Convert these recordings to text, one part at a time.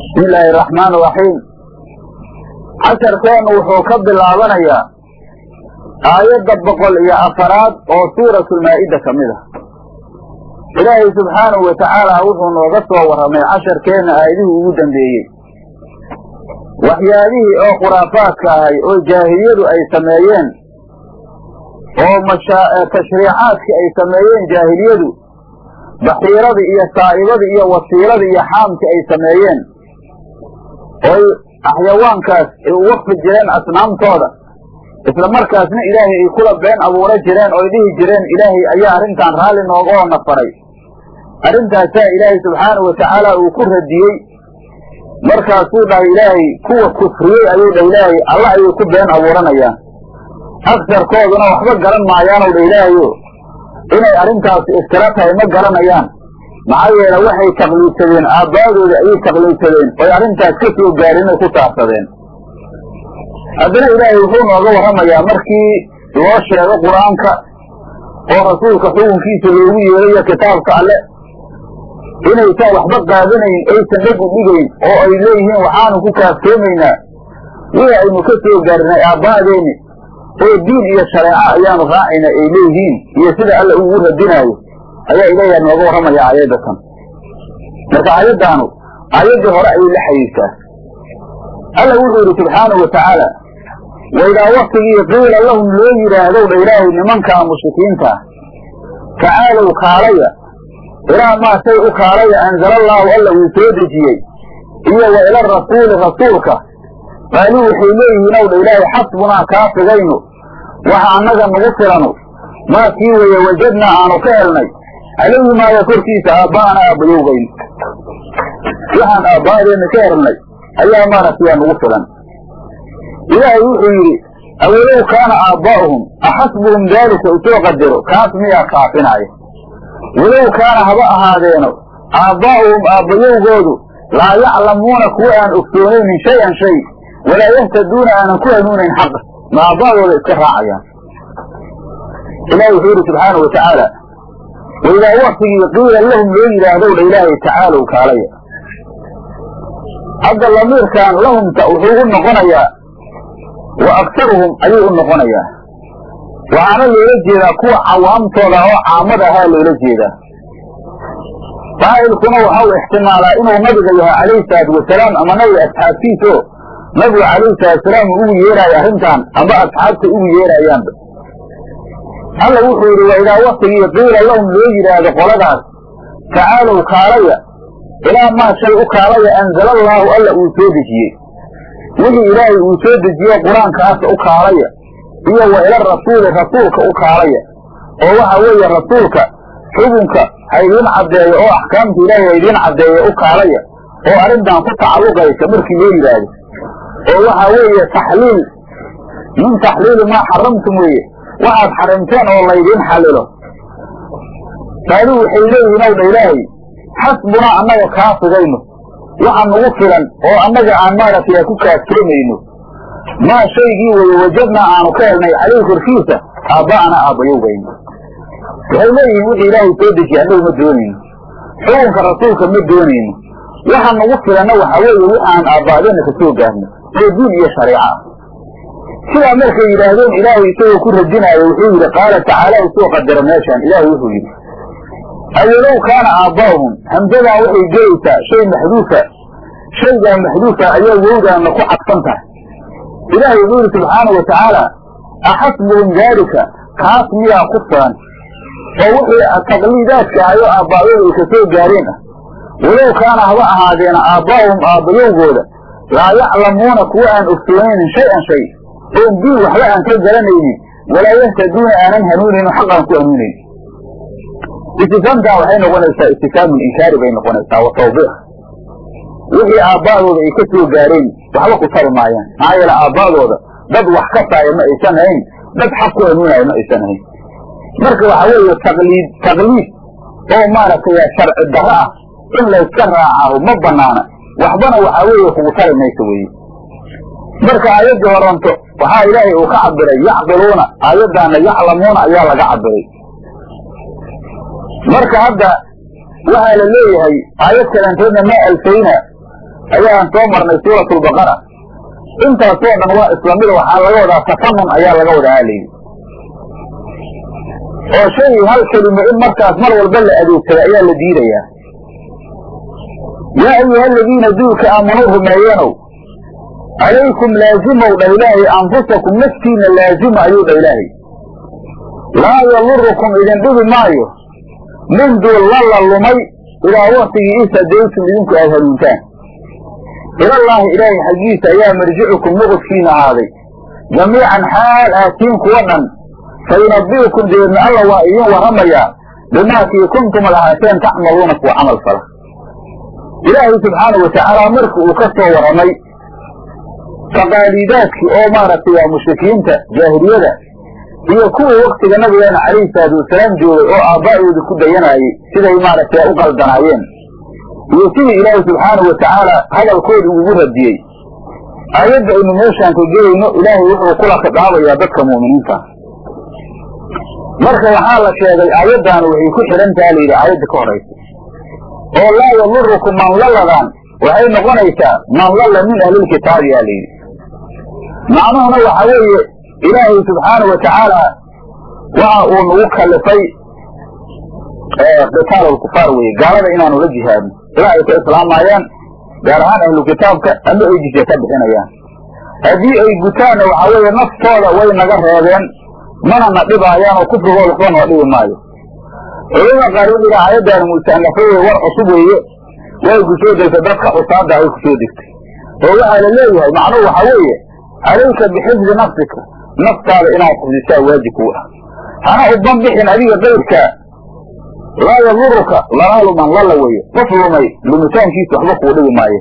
bismi illaahi araxmaan iraxiim casharkeennu wuxuu ka bilaabanayaa aayadda boqol iyo afaraad oo suuratulmaa'ida ka mid ah. Ilaahay subxaanahu wa tacaala wuxuu nooga soo warramay casharkeenna aayadihii ugu dambeeyey. Waxyaabihii oo khuraafaadka ahay oo jaahiliyadu ay sameeyeen oo tashriicaadkii ay sameeyeen jaahiliyadu baxiiradii iyo saa'ibadii iyo wasiiladii iyo xaamkii ay sameeyeen oy axyawaankaas ay u waqfi jireen asnaamtooda. Isla markaasna ilaahay ay kula been abuura jireen oy dhihi jireen ilaahay ayaa arrintan raalli nooga oo nafaray. Arrintaasaa ilaahay subxaanahu watacaala uu ku radiyey. Markaasuu dhahay ilaahay kuwa kufriyey ayuu dha ilaahay alla ayay ku been abuuranayaan. Agsarkooduna waxba garan maayaanow dha ilaahayo. Inay arrintaasi iskala tahay ma garanayaan maxaa yeele waxay taqliidsadeen aabbaadooda ayay taqliidsadeen oy arrintaas ka soo gaarin ku saabsadeen. Haddana ilaahay wuxuu nooga warramayaa markii loo sheego qur'aanka oo rasuulka xukunkiisa loogu yeerayo kitaabka alle inaysan waxba qaadanayn aysan dhag u dhigayn oo ay leeyihiin waxaanu ku kaaftoomaynaa wixii aynu ka soo gaarnay aabba'adeeni oo diin iyo shareeco ayaanu raacaynaa ay leeyihiin iyo sida alla ugu radinaayo ayaa ilaahiyaa nooga warramaya aayadda tan. Marka aayaddaanu aayaddii hore ayay la xiriirtaa alla wuxuu yidhi subxaanahu watacaala waidaa waktigii qiila lahum loo yidhaahdow dha ilaahay nimankaa mushrikiintaa tacaalow kaalaya ilaa maa shay u kaalaya anzala allaahu alla uu soo dejiyey iyo wa ila rasuuli rasuulka. Qaaluu waxay leeyihiin ow dha ilaahay xasbunaa kaafigaynu waxa annaga nagu filanu maa kii weeye wajadnaa aanu ka helnay calayhi maaya korkiisa aabba'ana aabbayowgayn waxaan aabba'adeenna ka helnay ayaa maaragtaya nagu filan. Ilaahay wuxuu yidhi awalow kaana aabbaa'uhum axasbuhum daalika u soo qadiro kaas miyaa kaafinaaya walow kaana haba ahaadeeno aabbaa'uhum aabbayowgoodu laa yaclamuuna kuwa aan ogsoonaynin shay-an shay walaa yahtaduuna aanan ku hanuunayn xaqa ma aabba'dooda iska raacayaan. Ilahi wuxuu yidhi subxaanau watacaala waidaa waktigii qiila lahum loo yidhaahdow dha ilaahay tacaalow kaalaya hadda lamiirkan lahumta wuxuu u noqonayaa wa aktaruhum ayuu u noqonayaa waxaana loola jeedaa kuwa cawaamtooda oo caamada ahaa loola jeedaa faa'ilkuna waxau ixtimaalaa inuu nabiga yahay calayhi salaatu wasalaam ama nabiga asxaabtiiso nabigu calayhi salaatusalaam uu ugu yeeraayo arrintan amba asxaabta ugu yeerayaanba alla wuxuu yidhi waa idaa waktigii qiila lahum loo yidhaahdo qoladaas. Tacaalow kaalaya ilaa maa shay u kaalaya anzala allaahu alla uu soo dejiyey. Wixii ilaahay uu soo dejiye qur'aankaasa u kaalaya iyo wa ila rasuuli rasuulka u kaalaya. Oo waxa weeye rasuulka xukunka ha idiin caddeeyo oo axkaamta ilaahay ha idiin caddeeyo u kaalaya oo arrintan ku tacalluqaysa markii loo yidhaahdo. Oo waxa weeye taxliil min taxliili maa xaramtum weeye waxaad xarimteen oo laydiin xallilo qaaluu waxay leeyihiin ow dha ilaahay xasbunaa annaga kaafigayno waxa nagu filan oo annaga aan maaragtay ku kaaftoomayno maa shaygii weye wajadnaa aanu ka helnay calayhi korkiisa aabba'ana aabbayowgayno waxay leeyihiin wixii ilaahay soo dejiye annagu ma doonayno. Xukunka rasuulka ma doonayno. Waxa nagu filanna waxa weeye waxaan aabba'deenna ka soo gaarno oo diin iyo shareeco ah sidaa markay yidhaahdeen ilaahay isagoo ku radinaayo wuxuu yidhi qaala tacaala u soo qadara meeshaan. Ilaahay wuxuu yidhi awalow kaana aabbaa'uhum hamsadan waxay gelaysaa shay maxduufa shaygaa maxduufa ayaa wowdaanna ku cadfan tahay. Ilaahay wuxuu yidhi subxaana wa tacaala axasbuhum daalika kaas miyaa ku filan? Oo wixii taqliidaadka ahayo aabbaa'yadu ay gaareen ah. Walow kaana haba ahaadeena aabbaa'uhum aabbayowgooda laa yaclamuuna kuwa aan ogsoonaynin shay-an shay oon diin waxba aan ka garanaynin. Walaa yahtaduuna aanan hanuunaynin xaqaan ku hanuunayn istifaamtaa waxay noqonaysaa istifhaamu inkaari bay noqonaysaa wa wixii aabba'dooda ay ka gaareen waxba ku tari maayaan. Maxaa yeele aabba'dooda dad wax ka taaya ma aysan ahayn dad xaq ku hanuunaya ma aysan ahayn. Marka waxa weeye taqliid taqliid oo maaragtay sharci darro ah. In layska raacaho ma banaana waxbana waxaa weeye kugu tari mayso weeye marka aayaddii horanto waxaa ilaahay uu ka cabiray yacqiluuna aayaddaana yaclamuuna ayaa laga cabiray marka hadda waxaa la leeyahay aayad kalanteedna ma alfayna ayaan soo marnay suurat lbaqara intaasoo dhan waa islamida waxaa laga wadaa tafanun ayaa laga wadaa halaydi oo shay hal kelimo in markaas mar walba la adeegsada ayaa la diidayaa. Yaa ayuha aladiina duulka aamanuu rumeeyenow calaykum laazimow dha ilaahay anfusakum naftiina laazima ayuu dha ilaahay laa yadurukum idin dhibi maayo min duul lalla lumay ilaa waktigii isadaytum idinku aad hanuuntaan ilallaahi ilaahay xaggiisa ayaa marjicukum nuqudkiina ahaaday jamiican xaal aatiin kuwa dhan fa yunabi'ukum dabeedna alla waa idin warramayaa bimaakii kuntum ad tacmaluuna kuwa camal fala ilaahay subxaanau watacaala marki uu ka soo warramay taqaaliidaadkii oo maaragtay waa mushrikiinta jaahiliyada iyo kuwii waktiga nabigeena calayhi salaatu wasalaam joogay oo aabbaa'ooda ku dayanaayey siday maaragtay u qaldanaayeen iyo sidii ilaahay subxaanau watacaala hadalkooda ugu radiyey. Aayadda aynu meeshaan ka gelayno ilaahay wuxuu kula khidaabayaa dadka mu'miniinta. Marka waxaa la sheegay aayaddaanu waxay ku xidhan taha layidhi aayadda ka horaysa. Oo laa yadurukum man laladaan waxay noqonaysaa man lalla min ahlilkitaabi yaa layidhi macnuhuna waxa weeye ilaahay subxaanau watacaala waxa uu nagu kalifay qitaal alkufaar weye gaalada inaanu la jihaadno ilaa ay ka islaamayaan gaar ahaan ahlu kitaabka ama ay jisya ka bixinayaan. Haddii ay gutaanna waxa weeye naftooda way naga reebeen mana na dhibaayaan oo kufrigooda kuwa noo dhibi maayo. Culamada qaar wuxuu yidhi aayaddaani musanafo weye war cusub weeye way ku soo degtay dadka xusaada ay ku soo degtay. Oo waxaa la leeyahay macnuhu waxa weeye calayka bixifdi nafsika naftaada inaad xifdisaa waajib kuu ah hana uban bixin adiga qayrkaa laa yaduruka lalaalu man lalla weeye qof lumay lumitaankiisa waxba kuu dhibi maayo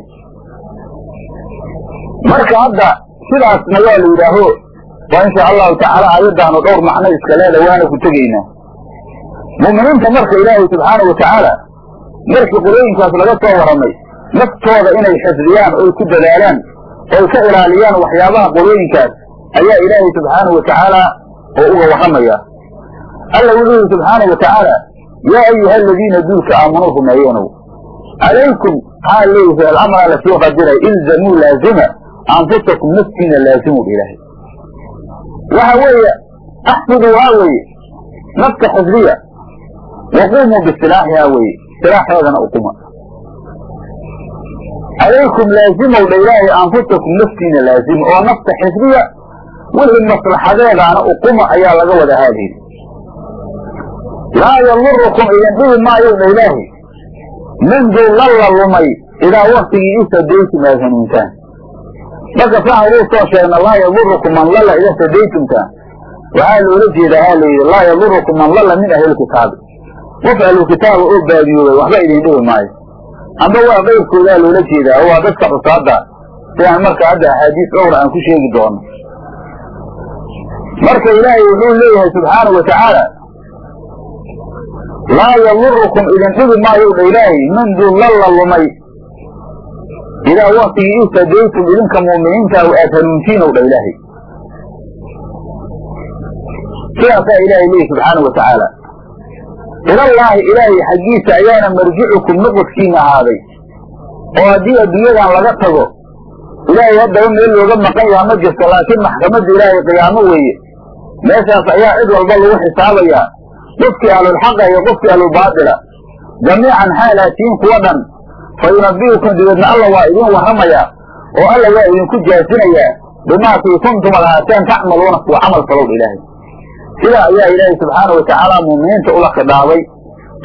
marka hadda sidaasna waa la yidhaaho waa insha allahu tacaala aayaddaanu dhowr macno iska leeda waana ku tegaynaa mu'miniinta marka ilaahay subxaana watacaala markii qolooyinkaas laga soo warramay naftooda inay xifdiyaan oy ku dadaalaan oy ka ilaaliyaan waxyaabaha qolooyinkaas ayaa ilaahay subxaana watacaala oo uga warramaya. Alla wuxuu yihi subxaana watacaala yaa ayuha aladiina duulka aamanuu rumeeyeenow calaykum maxaa leeyahay alamraa la soo qadiray ilzamuu laazima anfusakum naftiina laazimu ilaahay. Waxa weeye axfiduuhaa weeye nafta xifdiya waquumuu bisilaaxihaa weeye silaaxeedana uquma calaykum laazimow dha ilaahay anfusakum naftiina laazima oo nafta xifdiya wixii maslaxadeedaana uquma ayaa laga wada haadaydi laa yadurukum idin dhibi maayo dha ilaahay min duu lalla lumay idaa waktigii isadaytum aad hanuuntaan marka saxa wuu soo sheegna laa yadurukum man lalla ida sadaytumta waxaa loola jeedaa ha layidhi laa yadurukum man lalla min ahlilkitaabi qof ahlulkitaaba oo baadiyoobay waxba idin dhibi maayo amba waa qayrkoodaa loola jeedaa waa dadka cusaada sidaan marka hadda axaadiis dhowra aan ku sheegi doono. Marka ilaahay wuxuu leeyahay subxaanau watacaala laa yadurukum idin dhibi maayo dha ilaahay min duu lalla lumay. Idaa waktigii isadaytum idinka mu'miniinta aad hanuuntiin ow dha ilaahay. Sidaasaa ilaahay leeyahy subxaana wa ilallaahi ilaahay xaggiisa ayaana marjicukum nuqudkiina ahaaday. oo haddii adduunyadan laga tago ilaahay haddaba meel looga maqan yaha ma jirto laakiin maxkamadda ilaahay qiyaamo weeye. Meeshaas ayaa cid walba lagu xisaabayaa qofkii ahlulxaqa iyo qofkii ahlulbaatila jamiican xaalaatiin kuwa dhan fa yunabi'ukum dabeedna alla waa idin warramayaa oo alla waa idinku jaasinayaa. Bimaakii kuntum ad ahaateen tacmaluuna kuwa camal falowdha ilaahay sidaa ayaa ilaahay subxaana wa tacaala muuminiinta ula khidhaabay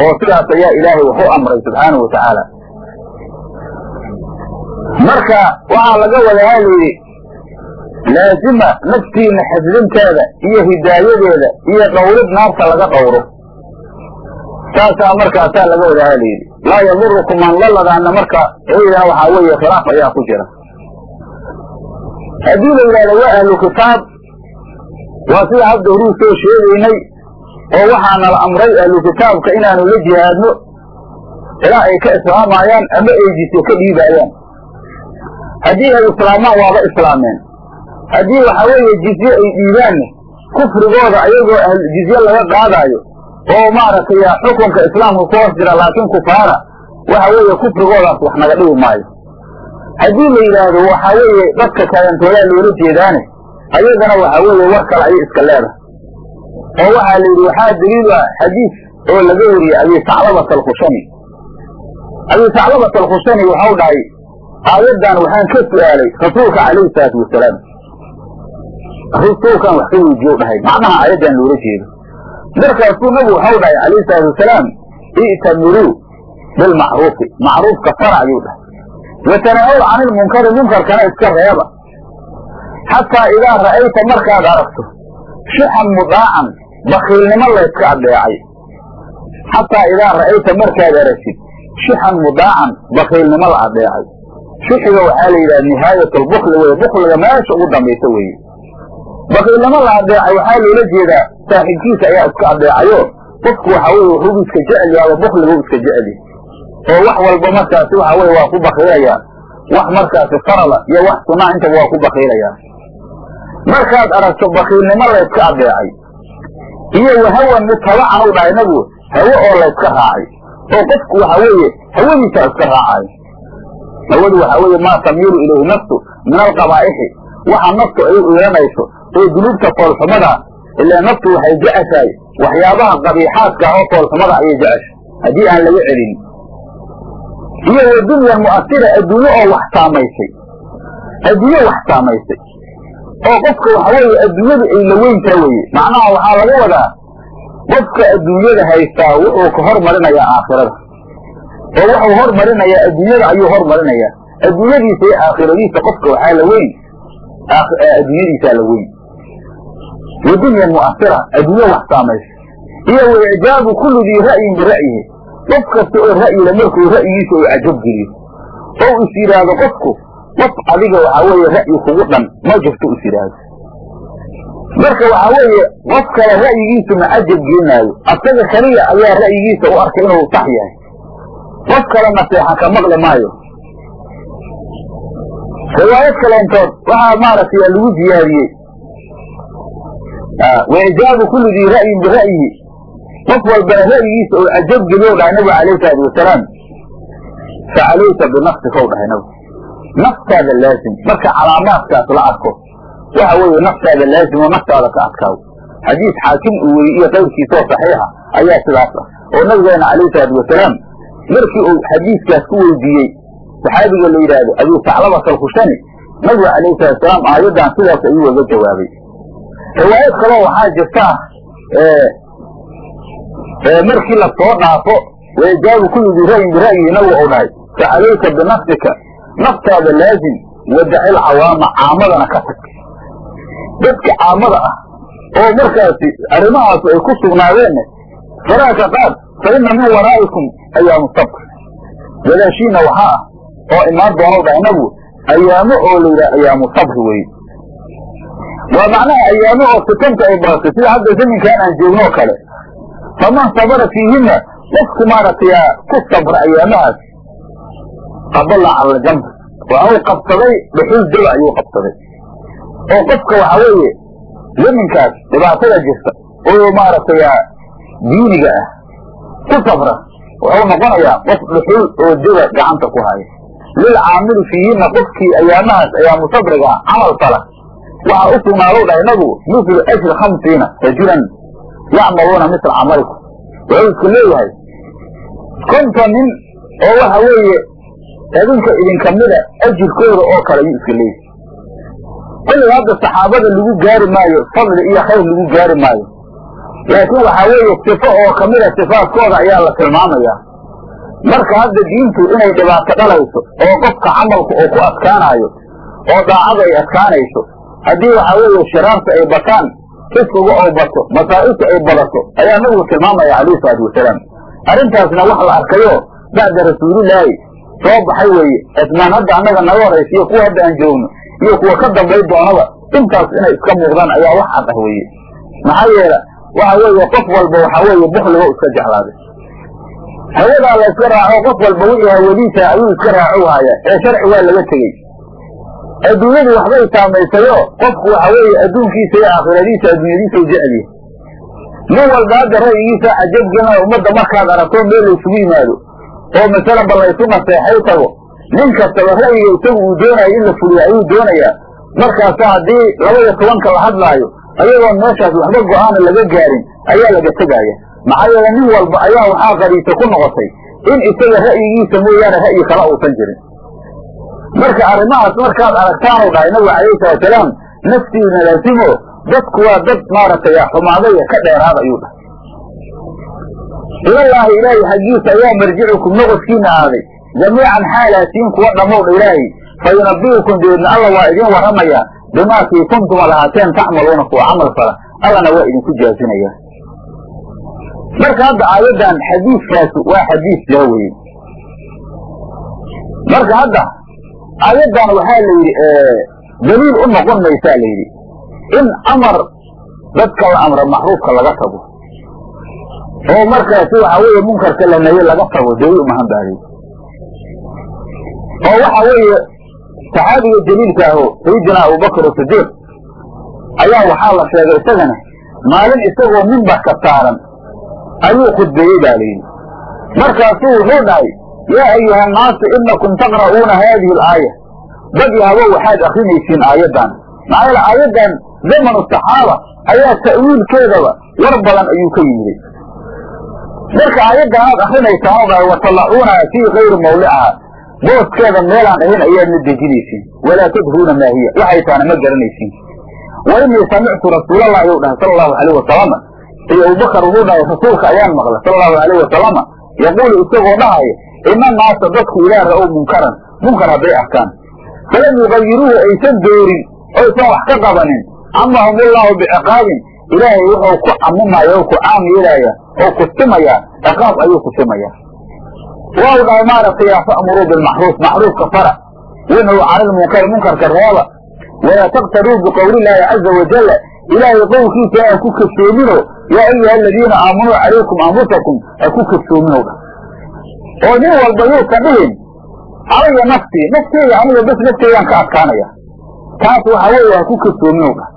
oo sidaas ayaa ilaahay wax u amray subxaana wa marka waxaa laga wadaa layidhi laazima naftiina xifdinteeda iyo hidaayadeeda iyo dhowrid naarta laga dhowro saasaa markaasaa laga wadaa layidhi laa yadurukum man laladaana marka eydana waxaa weeye khilaaf ayaa ku jira. Haddii la yidhahdo waa ahlu kitaab waa sida hadda horuu soo sheegaynay oo waxaa nala amray ahlu kitaabka inaanu la jihaadno ilaa ay ka islaamayaan ama ay jisyo ka dhiibaayaan haddii ay islaamaan waaba islaameen. Haddii waxa weeye jizye ay dhiibaanne kufrigooda ayagoo jizye laga qaadaayo oo maaragtay xukunka islaamka ku hoos jira laakiin kufaara waxa weeye kufrigoodaas wax naga dhibi maayo. Haddii la yidhaahdo waxaa weeye dadka kalentoodaa loola jeedaane ayadana waxaa weeye war kale ayay iska leedahay. Oo waxaa la yidhi waxaa daliilu ah xadiis oo laga wariyey abi saclabat alkhushani. Abi saclabat alkhushani waxau dhahay aayaddan waxaan ka su'aalay rasuulka calayhi salaatu wasalaam. Rasuulkan wax ka weydiiyo dhahay. Macnaha aayaddan loola jeedo. Markaasuu nabigu waxau dhahay calayhi salaatu wasalaam i'tamiruu bilmacruufi macruufka fara ayuu dhahay. Watanaahaw can ilmunkari munkarkana iska reeba xataa idaa ra'ayta markaad aragto shuxan mudaacan bakiilnimo layska adeecay xataa idaa ra'ayta markaad aragtid shuxan mudaacan bakiilnimo la adeecay shuxiga waxaa la yidhaha nihaayat lbukli weye bukliga meesha ugu dambaysa weeye bakiilnimo la adeecay waxaa loola jeedaa saaxiibkiisa ayaa iska adeecayo qofku waxa weye wuxuu iska jecel yaaba bukligu iska jecel oo wax walba markaasi waxa weye waa ku bakiilayaa wax markaasi farala iyo wax sunaa intaba waa ku bakiilayaa markaad aragto bakiilnimo layska adeecay iyo wahawan mutabacan u dhahay nabigu hawe oo layska raacay oo qofku waxa weeye hawadiisa iska raacayo hawadu waxa weeye maa tamiilu ilayhi nafsu min alqabaa'ixi. Waxa naftu ay u oo dunuubta foolxumada ilaa naftu waxay jeceshahay waxyaabaha qabiixaadka oo foolxumada ayay jeceshay haddii aan laga celin. Iyo wadunyan mu'asira adduunye oo wax saamaysay. Adduunye wax saamaysay oo qofka waxa weeye adduunyadu ay la weyntaa weye macnaha waxaa laga wadaa qofka adduunyada haystaa wuxuu ka hormarinayaa aakhirada. Oo wuxuu hormarinayaa adduunyada ayuu hormarinayaa. Adduunyadiisa iyo aakhiradiisa qofka waxaa la weyn adduunyadiisaa la weyn. Wadunyan mu'asira adduunye wax saamaysa iyo wa icjaabu kulli dii ra'yin bira'yihi qof kasta oo ra'yila markuu ra'yigiisa uu cajab geliyo oo is yidhaahdo qofku qof adiga waxaa weeye ra'yi kugu dhan ma jirto is yidhaahdo marka waxaa weeye qof kale ra'yigiisu ma cajab gelinaayo asaga keliya ayaa ra'yigiisa u arkay inuu sax yahay. Qof kale naseexa ka maqli maayo. Riwaayad kaleentood waxaa maaragtay lagu ziyaadiyey waicjaabu kulli dii ra'yin bira'yihi qof walbana ra'yigiisa uu cajab geliyo dhahay nabigu alayh salaatu wasalaam. Fa calayka binafsika u dhahay nabigu naftaada laazim. Marka calaamaadkaas la arko waxa weeye naftaada laazim oo naftaada ka adkaaw xadiis xaakim uu weriye iyo qayrkiisa oo saxiixa ayaa sidaas ah. Oo nabigeena calayhi salaatu wasalaam markii uu xadiiskaas ku weydiiyey saxaabiga la yidhaahdo abii saclabat alkhushani? Nabiga calayhi salatu wasalaam aayaddan sidaas ayuu uga jawaabay. Riwaayad kaloo waxaa jirta markii la dhaafo waijaabu kulli dii ra'yin bira'yihi nabigu uu dhahay fa calayka binafsika naftaada laazim wadacil cawaama caamadana ka tag. Dadka caamada ah oo markaasi arrimahaasu ay ku sugnaadeenna faraha qaad fa min waraa'ikum ayaamu sabr. Gadaashiina waxaa ah oo imaan doono dhahay nabigu ayaamo oo la yidhaha ayaamu sabri weye waa macnaha ayaamo oo sitanta ay baratay sida hadda zaminkan aan joogno kale. Faman sabara fiihina qofku maaragtay ku sabra ayaamahaas qabala cala aljamr waxuu qabsaday dhuxul daba ayuu qabsaday. Oo qofka waxa weeye zaminkaas dhibaatada jirta oo maaragtay diiniga ah ku sabra wuxuu noqonayaa qof dhuxul oo daba gacanta ku haya. Lilcaamili fiihina qofkii ayaamahaas ayaamu sabriga ah camal fala waxaa u sugnaado dhahay nabigu mislu ajri khamsiina rajulan yacmaluuna misla camalikum wuxuu isku leeyahay konton nin oo waxa weeye idinka idinka mida ajirkooda oo kale ayuu iska leeyahay. Xilliga hadda saxaabada lagu gaari maayo fadli iyo khayr lagu gaari maayo. Laakiin waxaa weeye sifo oo kamida sifaadkooda ayaa la tilmaamayaa marka hadda diintu inay dhibaato dhalayso oo qofka camalku uu ku adkaanaayo oo daacada ay adkaanayso haddii waxaa weeye shiraarta ay bataan fisqiga oo bato masaa'ibta ay badato ayaa nabigu tilmaamaya calayhi salaatu wasalaam. Arrintaasna wax la arkayo bacda rasuulilaahi soo baxay weeye. Cidmaan hadda annaga naga horaysiyo kuwa hadda aan joogno iyo kuwa ka dambay doonaba intaas inay iska muuqdaan ayaa wax cad ah weeye. Maxaa yeele waxa weeye qof walba waxaa weeye bukligo iska jeclaaday hawadaa la iska raaco qof walba wixii hawadiisa ayuu iska raaco haaya ee sharci waa laga tegey. Adduunyadu waxbay saamaysayo qofku waxa weeye adduunkiisa iyo aakhiradiisa adduunyadiisa u jecel yahay. Nin walba hadda ra'yigiisa cajab gelina ummadda markaad aragto meel laysugu yimaado oo masalanba laysu naseexay tago. Nin kastaba ra'yiga isagu uu doonayo in la fuliyo ayuu doonayaa markaasa haddii laba iyo tobanka la hadlaayo ayagoon meeshaas waxba go'aana laga gaarin ayaa laga tegaya maxaa yeele nin walba ayaa waxaa qariisa ku noqotay in isaga ra'yigiisa mooyaane ra'yi kale uusan jirin. Marka arrimahaas markaad aragtaanu dhahay nabiga calayhi salatsalaam naftiina laasimo dadku waa dad maaragtay xumaadaya ka dheeraada ayuu dhahay ilallaahi ilaahay xaggiisa ayaa marjicukum noqodkiina aaday. Jamiican xaalaasiin kuwa dhammowdha ilaahay. Fa yunabiukum alla waa idin warramayaa bimaakii kuntum ad ahaateen tacmaluuna kuwa camal fala allana waa idinku jaazinaya marka hadda aayaddan xadiiskaas waa xadiis jira weye marka hadda aayaddan waxaa la yidhi daliil u noqon maysaa la yidhi. In amar dadka la amra macruufka laga tago oo markaasi waxa weeye munkarka la naye laga tago daliil umahan baa layidhi oo waxa weeye saxaabiga jaliilka aho sayidina abubakr sidiiq ayaa waxaa la sheegay isagana maalin isagoo mimbarka saaran ayuu khudbeeyey baa layidhi markaasuu wuxuu dhahay yaa ayuha annaasu inakum taqra'uuna haadihi alaaya dad yahabo waxaad akrinaysiin aayaddan. Maxaa yeele aayaddan zamanu saxaaba ayaa ta'wiilkeedaba war badan ayuu ka yimiday marka aayaddan aad akrinaysaan oo dhahay watalacuuna fii kayri mawliciha booskeeda meelaan ahayn ayaadna dejinaysiin walaa tadruuna maa hiya. Waxay ma garanaysiin wa inii samictu rasuulallahi u dhahay sala allahu alayh wasalama iyo abubakar wuxuu dhahay rasuulka ayaan maqla sala allahu alayh wasalama yaquulu isagoo dhahaya ina naasa dadku idaa ra'ow munkaran. Munkar hadday arkaan. Falam yugayiruuhu aysan doorin oysan wax ka qabanin. Camahum ullahu biciqaabin ilaahay wuxuu ku camumaya oo ku caam yeelaya oo ku simaya ciqaab ayuu ku simaya waa u dhahay maaragtay fa'muruu bilmacruuf macruufka fara. Wanhu cani lmunkari munkarka reeba walaa taqtaruu biqowli illaahi caza wajala ilaahay qowlkiisa aan ku kasoominoo yaa ayuha aladiina aamanuu calaykum anfusakum ha ku kasoominow dha oo nin walba yuusan dhihin calaya naftii nafteyda aniga bas nafteydaan ka adkaanaya taas waxa weeye ha ku kasoominow dhah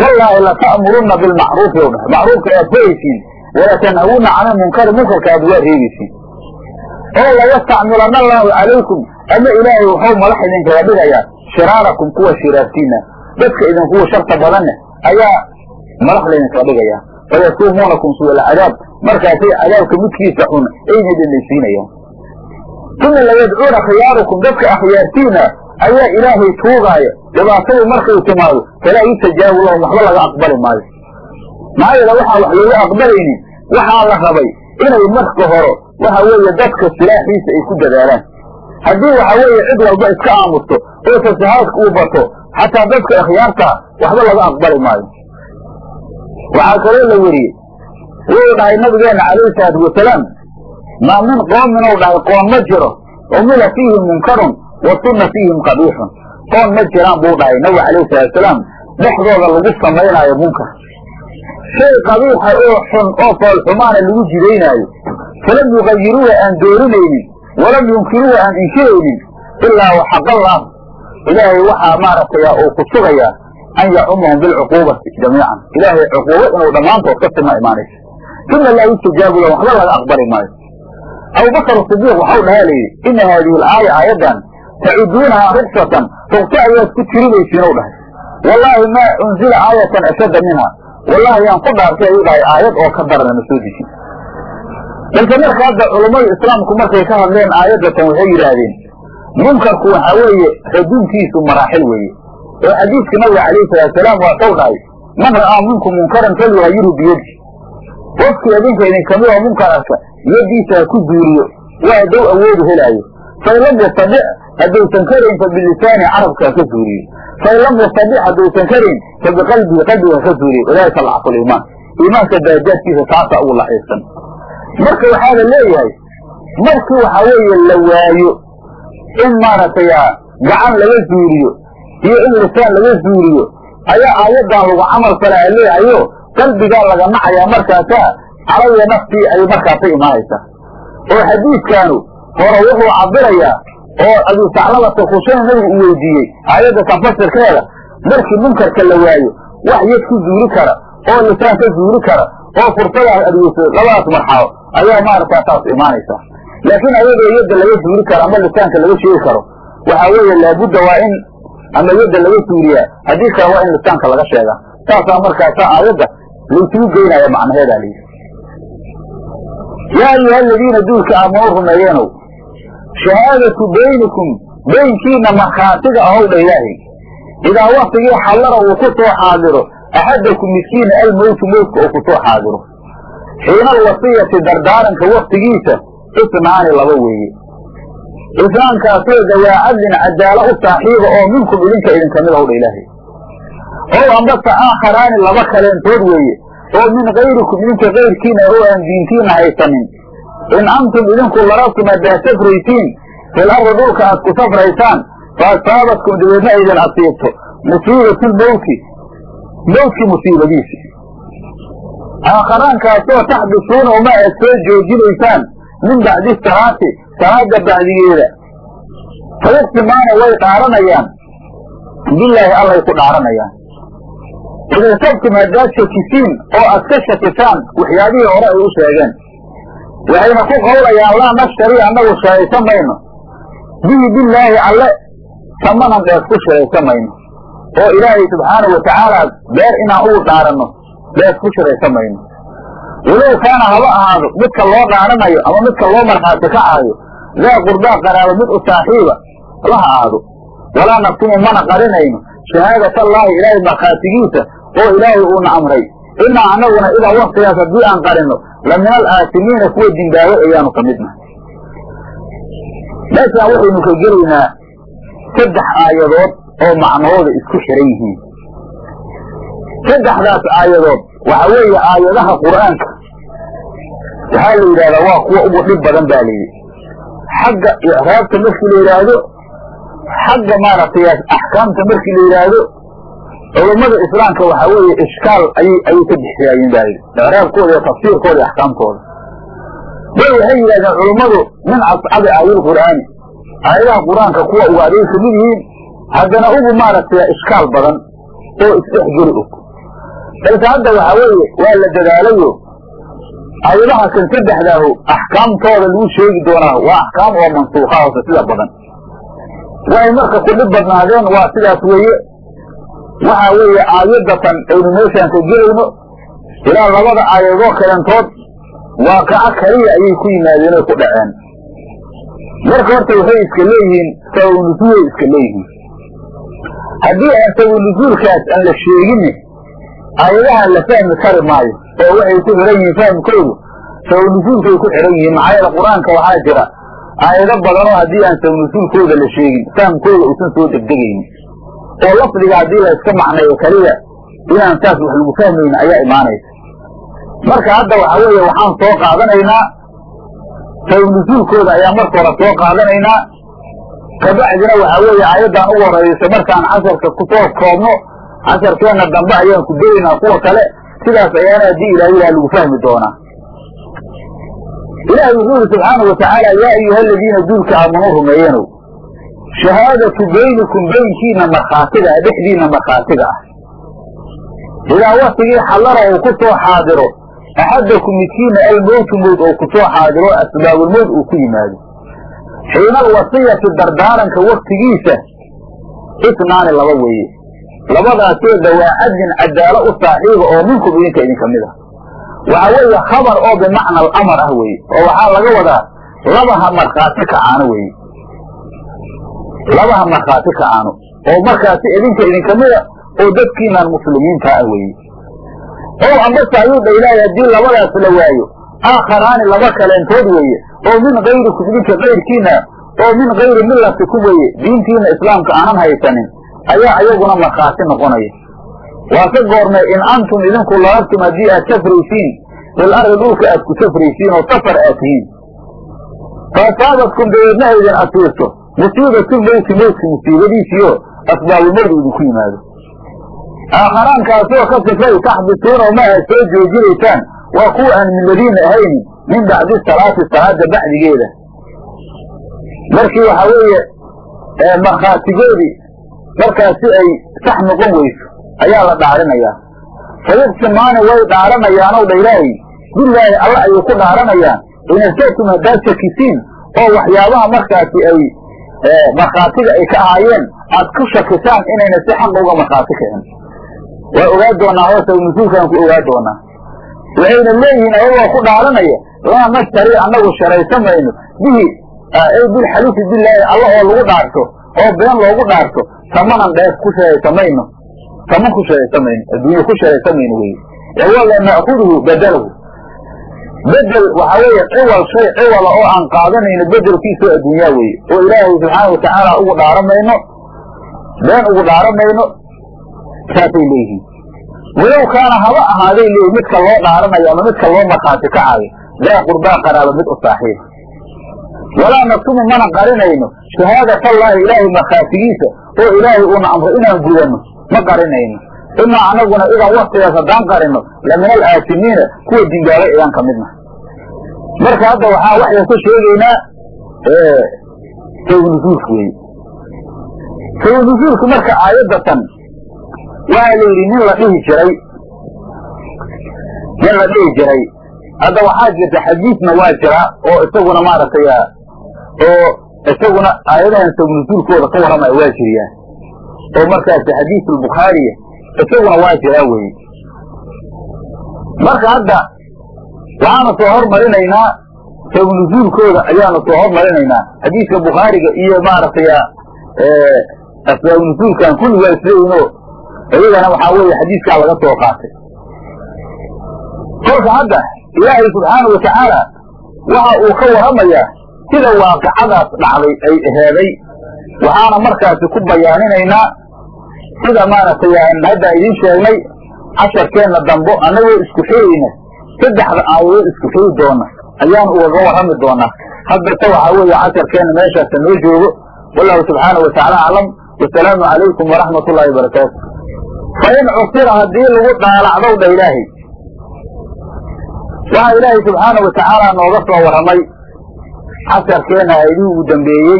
wallaahi lata'murunna bilmacruufi dhah macruufka aad faraysiin walatanhawunna cani lmunkari munkarka aad waa reebaysiin oo layastacmilanna allaahu calaykum ama ilaahay wuxuu madax idinkaga dhigayaa shiraarakum kuwa shiraartiina dadka idinkuwa sharta badanne ayaa madax laydinkaga dhigayaa fayasuumuunakum suua alcadaab markaasay cadaabka midkiisa xun ayna dhanaysiinayaan uma layadcuuna khiyaarukum dadka akhyaartiina ayaa ilaahay tuugaaya dhibaatadu markay timaado falaa yustajaabu lahum waxba laga aqbali maayo. Maxaa yeele waxaan wax looga aqbalaynin waxaa la rabay inay marka horo waxa weeye dadka silaaxiisa ay ku dadaalaan. Haddii waxa weeye cid walba iska aamusto oo fasahaadka uu bato xataa dadka akhyaartaa waxba laga aqbali maayo. Waxaa kaloo la weriyey wuu dhahay nabigeena calayhi salaatu wasalaam maa min qoomin dhahay qoon ma jiro umila fiihim munkarun wa sunna fiihim qabiixun qoon ma jiraan buu dhahay nabiga calayhi salatu wasalaam dhexdooda lagu samaynaayo munkar. Shay qabiixa oo xun oo foolxumaana lagu jidaynaayo. Falam yugayiruuha aan doorinaynin walam yunkiruuha aan inkiraynin ilaa waxaqallah ilaahay waxaa maaragtay uu ku sugayaa an yacumahum bilcuquubati jamiican. Ilaahay cuquubo inuu dhammaantood ka sima imaanayso. Uma laa yustajaabu lahum waxba laga aqbali maayo. Abubakar sidiiq waxau dhahaa layidhi ina haadihi alaaya aayaddan tacuduunahaa ruksatan rugso ayaad ku tiribaysiin ou dhahay wallaahi maa unzila aayatan ashadda minha wallaahi yaan ku dhaartay ayuu dhahay aayad oo ka daran lama soo dejin balse marka hadda culummada islaamku markay ka hadleen aayaddatan waxay yidhaahdeen munkarku waxaa weeye raduntiisu maraaxil weeye oo xadiidka nabiga calayhi salaatusalaam waa soo dhahay man ra'aa minkum munkaran falyuhayiru biyadi qofkii adinka idin munkar arka yadiisa ku duuriyo waa dow awoodu helaayo fain yastadic haddaysan karayn fa carabka ka duuriyo. Fain lam yastadic haddaysan karayn fa qalbiga ka duuriyo. Wadalika lacfu liimaan iimaanka darajaadkiisa taasa ugu laxiisan marka waxaa la leeyahay markii waxaa weeye la waayo in maaragtay gacan laga zuuliyo iyo in lisaan laga zuuliyo ayaa aayaddan lagu camal falaa leeyahayo qalbigaa laga nacayaa markaasaa calaya naftii ay markaasay imaanaysaa. Oo xadiidkaanu hore wuxuu cabirayaa oo abisaclabata kushana nabigu uu weydiiyey aayadda tanfasirkeeda markii munkarka la waayo wax yad ku zuuli kara oo lisaan ka zuuli kara oo fursadaas adweyso labadaas marxalo ayaa maaragtaa taas imaanaysaa laakiin ayadoo yadda laga zuuli karo ama lisaanka laga sheegi karo waxaa weeye laabudda waa in ama yadda laga suuriyaa haddii kale waa in lisaanka laga sheegaa. Saasaa markaasaa aayadda laysugu geynaya macnaheedaa layidhi yaa ayuha aladiina duulka aamanuu rumeeyeenow shahaadatu baynikum beynkiina markhaatiga ahow dha ilaahay idaa waktigii xallara uu ku soo xaadiro axadakum midkiina almowtu mowtka uu ku soo xaadiro xiina alwasiyati dardaaranka waktigiisa isnaani laba weeye isnaankaasoo dawaa cadlin cadaalo u saaxiiba oo minkum idinka idinka mid ahow dha ilaahay ow ambase aakharaani laba kaleentood weeye oo min kayrikum idinka kayrkiina oo aan diintiina haysanin in antum idinku larabtum haddaad safraysiin fil ardi dhulka aad ku safraysaan fa asaabatkum dabeedna idin asiibto musiibatu lmowti mowtkii musiibadiisi aakharaankaasoo taxbisuuna uma aad soo joojinaysaan min bacdi salaati salaada bacdigeeda fayaqsimaana way dhaaranayaan bilaahi allay ku dhaaranayaan idaa sabtum haddaad shakisiin oo aad ka shakisaan waxyaabihii hore ay u sheegeen waxayna ku qawlayaan laa nashtari annagu shiraysan mayno. Bihi bilaahi alle samanan dheef ku shiraysan mayno. Oo ilaahay subxaanau watacaala beer inaan ugu dhaaranno dheef ku shiraysan mayno. Walow kaana haba ahaado midka loo dhaaranayo ama midka loo markhaati kacaayo daa qurbaa qaraabo mid u saaxiiba laha aado walaa naftimu mana qarinayno. Shahaadat allaahi ilaahay markhaatigiisa oo ilaahay uuna amray inaa anaguna idaa waktigaas haddii aan qarinno la min al aasimiina kuwa dimbaabo ayaanu ka midnahay meeshaan waxaynu ka gelaynaa saddex aayadood oo macnahooda isku xiran yihiin saddexdaas aayadood waxa weeye aayadaha qur'aanka waxaa la yidhahdaa waa kuwa ugu dhib badan ba layidhi xagga icraabta markii la yidhaahdo xagga maaragtay axkaamta markii la yidhaahdo culummada islaamka waxaa weeye ishkaal ayay ka bixiyaayen ba yidhi icraabkooda iyo tafsiirkooda iyo axkaamtooda bay waxay yidhahdeen culummadu min ascabi aayil qur'aani aayadaha qur'aanka kuwa uga aday ka mid yihiin haddana ugu maaragtay ishkaal badan oo isdhexgeli og. Balse hadda waxaa weeye waa la dadaalayo. Aayadaha kan saddexdaahu axkaamtooda lagu sheegi doonaa waa axkaam oo mansuuqa hoose sida badan. Waxay marka ku dhib badnaadeen waa sidaas weeye waxa weeye aayadatan aynu meeshaan ka gelayno ilaa labada aayadoo kalentood waaqaco kaliya ayay ku yimaadeen oy ku dhaceen. Marka horta waxay iska leeyihiin sababu nusuulay iska leeyihiin. Haddii aan sababu nusuulkaas aan la sheeginne aayadaha la fahmi kari maayo oo waxay ku xihan yihiin fahmkoodu sababu nusuulkay ku xihan yihiin maxaa yeele qur'aanka waxaa jira aayado badanoo haddii aan sababu nusuulkooda la sheegin fahmkooda uusan soo degdegaynin oo lafdiga haddii la iska macnayo keliya inaan saas wax lagu fahmayni ayaa imaanaysa. Marka hadda waxa weeye waxaan soo qaadanaynaa sabab nusuulkooda ayaa marka hore soo qaadanaynaa. Kabacdina waxaa weeye aayaddan ugu horeysa markaan casharka ku soo koobno casharkeenna dambe ayaan ku dayaynaa kuwa kale. Sidaas ayaana haddii ilaah ilaah lagu fahmi doonaa. Ilaahay wuxuu yidhi subxaanau watacaala yaa ayuha aladiina duulka aamanuu rumeeyenow shahaadatu baynikum beynkiina markhaatiga ah dhexdiina markhaatiga ah idaa waktigii xallara uu ku soo xaadiro axadakum midkiina almowtu mowt oo ku soo xaadiro asbaabulmowt uu ku yimaado xiina alwasiyati dardaaranka waktigiisa isnaani laba weeye labadaasoo dawaa cadaalo u saaxiiba oo minkum idinka idinka mid ah waxa weeye khabar oo bimacna alamar ah weeye oo waxaa laga wadaa labaha markhaati kacaano weeye labaha markhaati kacaano oo markaasi idinka idinka mida oo dadkiinaan muslimiinta ah weeye. Ow ambase ayuu dha ilaahay haddii labadaas la waayo aakharaani laba kaleentood weeye oo min kayrikum idinka kayrkiina oo min kayri millatikum weeye diintiina islaamka aanan haysanin ayaa ayaguna markhaati noqonaya. Waa ka goormee in antum idinku larabtum haddii aad safraysiin fil dhulka aad ku safraysiin oo safar aad tihiin. Faasaabatkum dabeedna idin asiirto musiibatu mowti mowtki musiibadiisiyo asbaabulmowd idinku yimaado. Aakharaankaasoo ka sifay taxbisuuna ma aad soo joojinaysaan waa kuwa aan min ladiina ahaynin min bacdi salaati salaada bacdigeeda. Markii waxaa weeye markhaatigoodii markaasi ay sax noqon weyso ayaa la dhaarinayaa fayuqsimaani way dhaaranayaanow dha bilaahi alla ayay ku dhaaranayaan in irtatum haddaad shakisiin oo waxyaabaha markaasi ay markhaatiga ay ka ahaayeen aad ku shakisaan inayna si xaqa uga markhaati kicin waa ogaa doonaa hoose nusuulkaan ku ogaa doonaa. Waxayna leeyihiin ayagoo ku dhaaranaya laa nashtari annagu sharaysamayno bihi ay bilxalifi bilaahi oo lagu dhaarto oo been loogu dhaarto tamanan dheef ku sharaysamayno taman ku sharaysamayno adduunya ku sharaysamayno wey wala na'kuduhu badalahu bedel waxa weeye ciwal shay ciwala oo aan qaadanayno bedelkiisoo adduunyaa weeye oo ilaahay subxaana watacaala ugu dhaaramayno been ugu dhaaramayno saasay leeyihiin. Walow kaana haba ahaaday leeyihiin midka loo dhaaranayo ama midka loo markhaati kacayo daa qurbaa qaraaba mid u saaxiiba walaa naktumu mana qarinayno shahaadatallahi ilaahay markhaatigiisa oo ilaahay uuna amro inaan gudanno ma qarinayno. Inaa anaguna idan waktigaas haddaan qarino la min alaasimiina kuwa dimbaabay ayaan ka midna marka hadda waxaa waxaan ka sheegaynaa sawnusuulka weeye sawnusuulka marka aayadatan waxaa la yidhi nin la dhihi jiray. Nin la dhihi jiray. Hadda waxaa jirta xadiisna waa jira oo isaguna maaragtay oo isaguna aayadahan sawnusuulkooda ka warramaya waa jiriyaan. Oo markaasi xadiis albukhaariya isaguna waa jiraa weeye marka hadda waxaanu soo hormarinaynaa sabnuzuulkooda ayaanu soo hormarinaynaa. Xadiiska bukhaariga iyo maaragtay asbaabnuzuulkan kulli waa isleeyihinoo iyagana waxaa weeye xadiiskaa laga soo qaatay. Kolka hadda ilaahay subxaana watacaala waxa uu ka warramayaa sida waaqicadaas dhacday ay heeday waxaana markaasi ku bayaaninaynaa sida maaragtay hadda idiin sheegnay casharkeenna dambo annagoo isku xirayna saddexda aayadood isku xiri doona ayaan ugaga warrami doonaa haddase waxaa weeye casharkeenna meeshaasa noo joogo. Wallahu subxaana watacaala aclam. Wasalaamu calaykum waraxmat ullahi wabarakaatu fa in cusira haddii lagu dhaalacdow dha ilaahay. Waxaa ilaahay subxaana watacaala nooga soo warramay. Casharkeenna aayadihii ugu dambeeyey.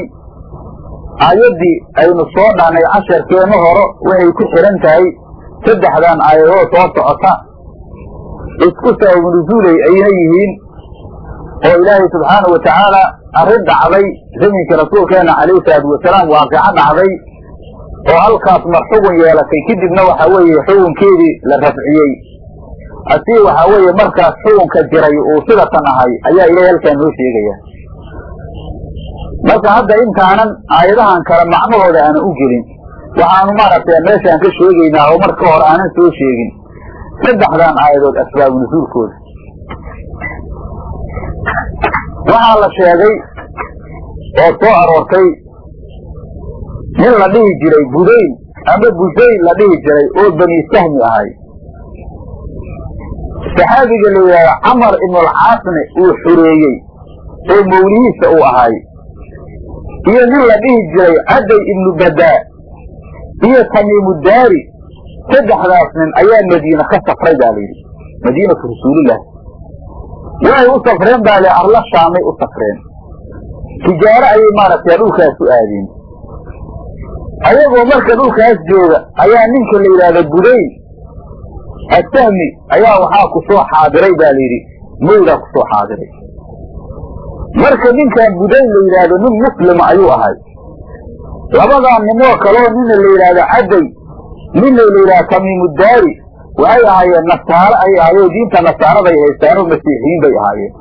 Aayaddii aynu soo dhahnay casharkeenna horo waxay ku xihan tahay saddexdan aayadood soo socota isku sababu nusuulay ayna yihiin oo ilaahay subxaana wa tacaala arrin dhacday zaminkii rasuulkeena calayhi salaatu wasalaam waaqico dhacday oo halkaas mar xugun yeelatay. Kadibna waxaa weeye xugunkeedii la rafciyey. Asii waxaa weeye markaas xugunka jiray uu sidatan ahay ayaa ilahay halkaa noo sheegaya. Marka hadda intaanan aayadahan kale macnahooda aanan u gelin waxaanu maaragtay meeshaan ka sheegaynaa oo marka hore aanan soo sheegin saddexdan aayadood asbaabu nusuulkooda. Waxaa la sheegay oo soo aroortay nin la dhihi jiray budayn ama busayn la dhihi jiray oo bani sahmi ahay saxaabiga la yidhahdo camar ibnulcaasne uu xureeyey oo mawlihiisa uu ahay. Iyo nin la dhihi jiray caday ibnu badaa iyo tamiimu daari saddexdaas nin ayaa madiine ka safray baa la yidhi. Madiinatu rasuulilah waxay u safreen baa le arla shaamay u safreen. Tijaaro ayay maaragtay dhulkaas u aadeen. Ayagoo marka dhulkaas jooga ayaa ninka la yidhahda budayn asahmi ayaa waxaa ku soo xaadiray baa la yidhi. Mawdaa ku soo xaadiray. Marka ninkan budayn la yidhaahdo nin muslima ayuu ahay. Labadaa nimoo kaloo nina la yidhaahdo caday nina la yidhahdo tamiimu daari waxay ahaayeen nasaaro ayay ahaayeen diinta nasaaraday haystaanoo masiixiyiin bay ahaayeen.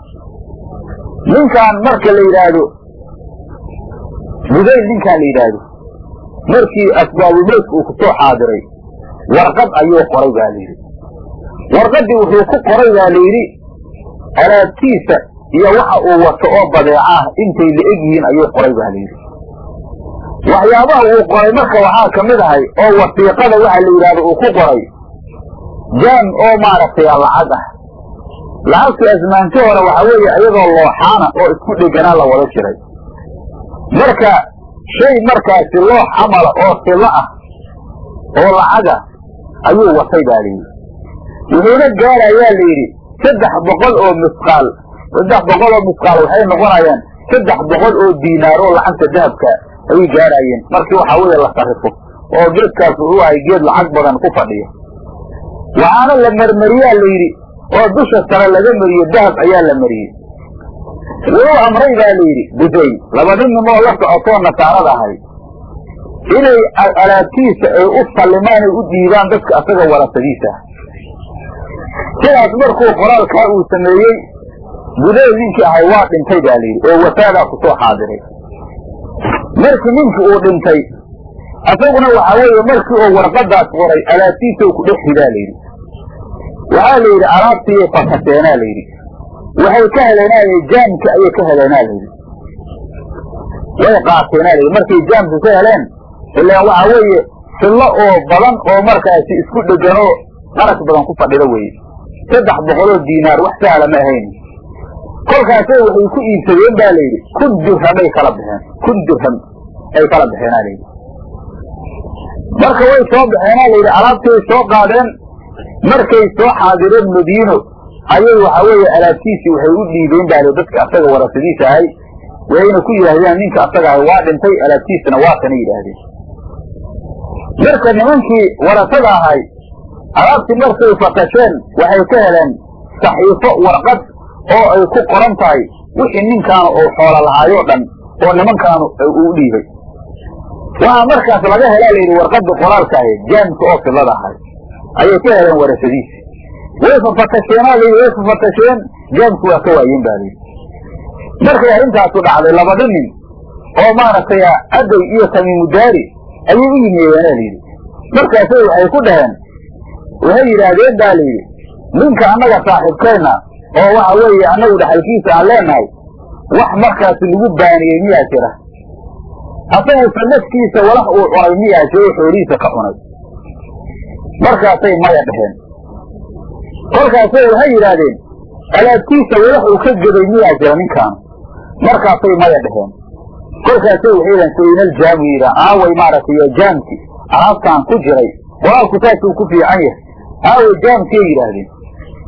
Ninkan marka la yidhaahdo budayn ninkaan la yidhaahdo markii asbaabulmeydka uu ku soo xaadiray warqad ayuu qoray baa la yidhi. Warqaddii wuxuu ku qoray baa la yidhi alaabtiisa iyo waxa uu wato oo badeeca ah intay la eg yihiin ayuu qoray baa la yidhi waxyaabaha uu qoray marka waxaa ka mid ahay oo wasiiqada waxa la yidhahdo uu ku qoray jaan oo maaragtay lacag ah. Lacagtii asmaanti hore waxaa weeye iyadoo looxaana oo isku dheganaa la wada jiray. Marka shay markaasi loox camala oo silo ah oo lacaga ayuu watay baa la yidhi. Wuxuuna gaarayaa la yidhi saddex boqol oo misqaal. Saddex boqol oo misqaal waxay noqonayaan saddex boqol oo diinaar oo lacagta dahabka ayay gaarayeen. Markii waxaa weeye la sarrifo oo geedkaas wuxuu ahay geed lacag badan ku fadhiya waxaana la marmariyaa la yidhi oo dusha sare laga mariye dahab ayaa la mariyey. Wuu amray baa layidhi busay labadin nimoo la socotoo nasaarada ahay. Inay alaabtiisa ay u sallimaan ay u dhiibaan dadka asaga warasadiisa. Ah sidaas markuu qoraalkaa uu sameeyey budeel ninkii ahay waa dhintay baa layidhi oo wafaadaa ku soo xaadiray markii ninkii uu dhintay asaguna waxaa weeye markii uu warqadaas qoray alaabtiisa ku dhex ridaa layidhi. Waxaa la yidhi alaabtiiyay fakateenaa layidhi. Waxay ka heleenaa jaamka ayay ka heleenaa layidhi. Way qaateenaa layidhi. Markay jaamka ka heleen ilaan waxaa weeye fillo oo badan oo markaasi isku dheganoo qarash badan ku fadhida weeye. Saddex boqoloo diinaar wax sahla ma ahayn. Kolkaasay waxay ku iibsadeen ba layidhi kun dirhamay kala baxeen. Kun dirham ay kala baxeenaa layidhi marka way soo baxeenaa layidhi alaabtay soo qaadeen markay soo xaadireen madiino ayay waxa weeye alaabtiisii waxay u dhiibeen baa layidhi dadka asaga warasadiisa ahay waxayna ku yidhaahdeen ninka asaga ahay waa dhintay alaabtiisana waa kana yidhaahdeen. Marka nimankii warasada ahay alaabtii markay fakasheen waxay ka heleen saxiifo warqad oo ay ku qoran tahay wixii ninkaanu uu xoola lahaayoo dhan oo nimankaanu uu dhiibay waxaa markaas laga helaa layidhi warqadda qoraalka ahayd jaamka oo fidlada ahay. Ayay ka heleen warasadiisi way fafatasheenaa layidhi way fafatasheen. Jaamku waa ka waayeen ba layidhi markay arrintaasu dhacday labada nin oo maaragtay aday iyo tamiimudaari ayay u yimeeyeena layidhi markaasay waxay ku dhaheen waxay yidhaahdeen ba layidhi ninka annaga saaxiibkeenna oo waxa weeye annagu dhaxalkiisa aan leenahay wax markaasi lagu baaniyey miyaa jira asaguse nafkiisa walax uu cunay miyaa jira xoolihiisa ka cunay? Markaasay maya dheheen kolkaasay waxay yidhaahdeen alaabtiisa walax uu ka geday miyaa jira ninkaan? Markaasay maya dheheen kolkaasay waxay yidhahen saynal jaamu yidhaa aaway maaragtay jaamki alaabtaan ku jiray qoraalku saasuu ku fiican yahay. Aaway jaamkiyay yidhaahdeen.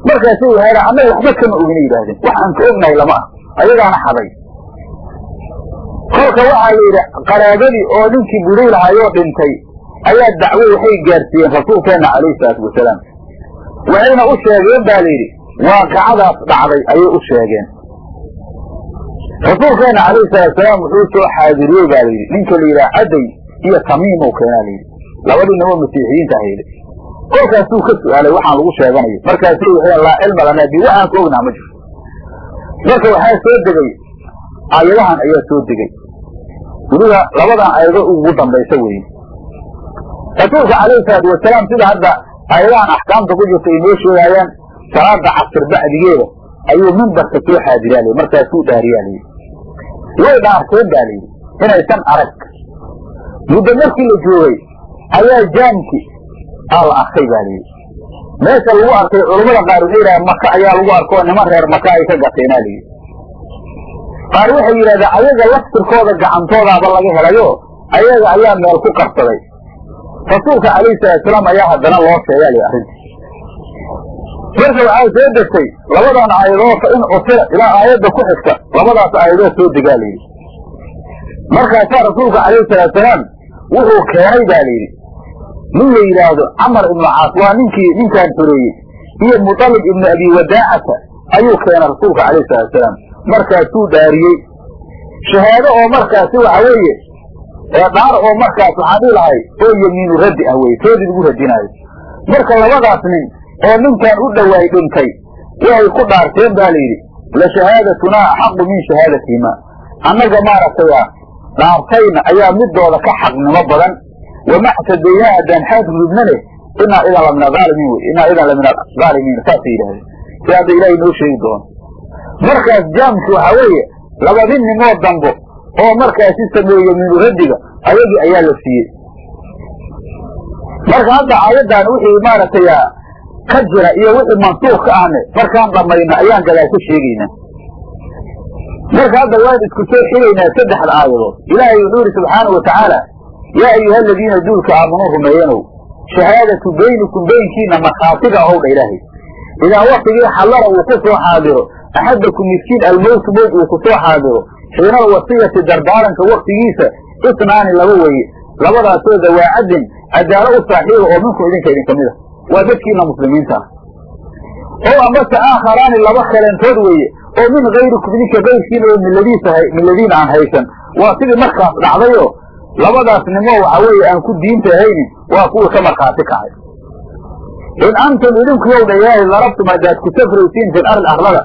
Markaasay waxay dha annaga waxba kama ogina yidhahdeen waxaan ka ognahay lama ah ayagaana xaday kolka waxaa la yidhi qaraabadii oo ninkii budhay lahayoo dhintay ayaa dacwo waxay gaarsiiyeen rasuulkeenna calayhi salaatu wasalaam. Waxayna u sheegeen ba la yidhi waaqicadaas dhacday ayay u sheegeen. Rasuulkeenna calayhi salaatusalaam wuxuu soo xaadiriyey ba la yidhi ninka la yidhaha caday iyo tamiimow keenaa la yidhi. Labadii nimoo masiixiyiinta ahayde kolkaasuu ka su'aalay waxaan lagu sheeganayo markaasuu waxay laa cilma lanaa bi waxaan ka ognaa ma jirto marka waxaa soo degay aayadahan ayaa soo degay weliba labadan aayado ugu dambaysa weeye rasuulka calayhi salaatu wasalaam sida hadda aayadahan axkaamta ku jirta ay noo sheegaayaan salaada casir bacdigeeda ayuu mimbarka soo xaadiraa layidhi markaasuu dhaariyaa layidhi way dhaarteen ba layidhi inaysan arag. Muddo markii la joogay ayaa jaamki aa la arkay ba layidhi meesha lagu arkay culammada qaar waxay yidhahdeen maka ayaa lagu arkoo niman reer maka ay ka gateenaa layidhi qaar waxay yidhahdeen ayaga laftirkooda gacantoodaaba laga helayo ayaga ayaa meel ku qarsaday rasuulka calayhi salaatusalaam ayaa haddana loo sheegaa li arrinta marka waxaa soo degtay labadan aayadood fa in cusira ilaa aayadda ku xigta labadaas aayadood soo degaa layidhi markaasaa rasuulka calayhi salaatusalaam wuxuu keenay ba layidhi nin la yidhaahdo camar ibnu caas waa ninkii ninkaan xoreeyey iyo mutalib ibnu abi wadaacata ayuu keenay rasuulka calayhi salaatusalaam markaasuu dhaariyey. Shahaado oo markaasi waxa weeye ee dhaar oo markaas waxaan dhihi lahay oo yemiinu raddi ah weye toodii lagu radinaayo marka labadaas nin oo ninkan u dhowaay dhintay waxay ku dhaarteen ba layidhi la shahaadatunaa axaqu min shahaadatihimaa annaga maaragtay a dhaartayna ayaa midooda ka xaqnimo badan. Wamactadaynaa haddaan xaad rudnane inaa idan la min aalimiin wey inaa idan la min aalimiin saasay yidhahdeen si hadda ilaahay noo sheegi doono markaas jaamki waxaa weeye labadin nimoo dambo oo markaasi sameeye minu raddiga ayagii ayaa la siiyey. Marka hadda aayaddan wixii maaragtay ka jira iyo wixii mansuuq ka ahne markaan dhamayno ayaan gadaal ka sheegaynaa marka hadda waan isku soo xigaynaa saddexda aayadood. Ilaahay wuxuu yidhi subxaanau watacaala yaa ayuha aladiina duulka aamanuu rumeeyanow shahaadatu baynikum beynkiina markhaatiga ow dha ilaahay. Idaa waktigii xallara uu ku soo xaadiro axadakum miskiin almowtu mowt uu ku soo xaadiro xiina alwasiyati dardaaranka waktigiisa isnaani laba weeye labadaasoo dawaacadin cadaalo u saaxiiba oo minkum idinka idin ka mid a waa dadkiina muslimiinta ah oo amase aakharaani laba kaleentood weeye oo min hayrikum idinka kayrkiina oo miladiisa miladiina aan haysan waa sidii markaas dhacdayo labadaas nimo waxa weeye aan ku diinta ahaynin waa kuwii ka markhaati kacay in antum idinku yowdha ilaahay darabtum haddaad ku safraysiin fil arli arlada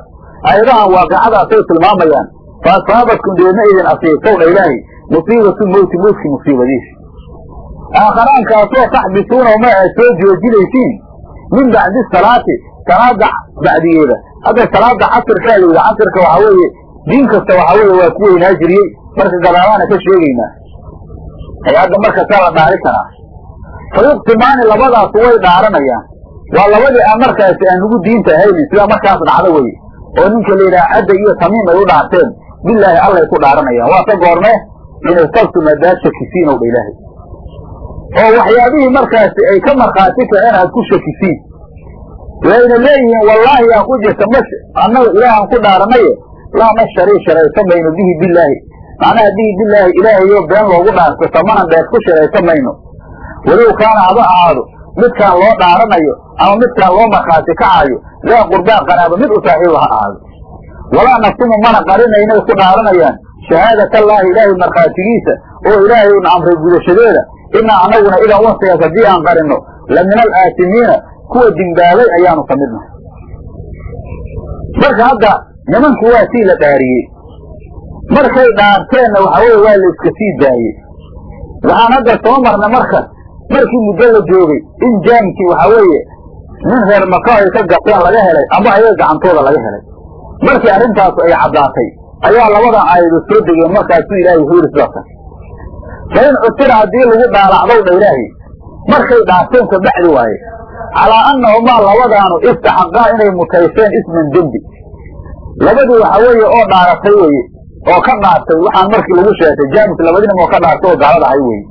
aayadahan waaqicadaasay tilmaamayaan. Fa asaabatkum deedna idin asiibtowdha ilaahay musiibatu mowti mowtkii musiibadiisa aakharaankaasoo taxbisuuna ma aad soo joojinaysiin. Min bacdi salaati salaada bacdigeeda. Hadda salaada casirkaa la yidhi casirka waxaa weeye diin kasta waxaa weeye waa ku weynaa marka gadaalaana ka sheegaynaa ay hadda marka saa la dhaari karaa. Fayuqtimaani labadaasu way dhaaranayaan. Waa labadii aan markaasi aan ugu diinta ahaynin sidaa markaas dhacdo weye oo ninka la yidhaha cadda iyo tamiim ay u dhaarteen bilaahi allay ku dhaaranayaan. Waa ka goormee in irtabtum haddaad shakisiin ow dha ilaahay. Oo waxyaabihii markaasi ay ka markhaati kaceen aad ku shakisiin. Wayna leeyihiin wallaahi aa ku jirta ma annaga ilaahaan ku dhaaranaye laa nashtarii sharaysa mayno bihi bilaahi macnaha bihi bilaahi ilaahayo been loogu dhaarto samanan dheed ku sharaysa mayno. Walow kaana haba ahaado midkaan loo dhaaranayo ama midkaan loo markhaati kacayo daa qurbaa qaraabo mid u saaxiiba ha ahaado. Walaa nafsimu mana qarinaynay ku dhaaranayaan. Shahaadatallaahi ilaahay markhaatigiisa oo ilaahay una amray gudashadeeda. Inaa anaguna idaa wasigaas haddii aan qarinno la min alaasimiina kuwa dimbaabay ayaanu ka midnahay marka hadda nimanku waa sii la dhaariyey. Markay dhaarteenna waxa weye waa la iska sii daayey. Waxaan hadda soo marnay marka markii muddo la joogay in jaamkii waxa weeye nin reer maka ay ka gateen laga helay ama ayaga gacantooda laga helay. Markii arrintaas ay caddaatay ayaa labadan aayado soo degeen markaasuu ilaahay wuxuu yidhi sidasa fa in cutira haddii lagu dhaalacdow dha ilaahay markay dhaarteen ka bacdi waaye. Calaa annahumaa labadaanu istaxaqaa inay mutayseen isman dembi. Labadii waxa weeye oo dhaaratay weye oo ka dhaartay waxaan markii lagu sheegtay jaamis labadinim oo ka dhaartay oo gaalada ahay weye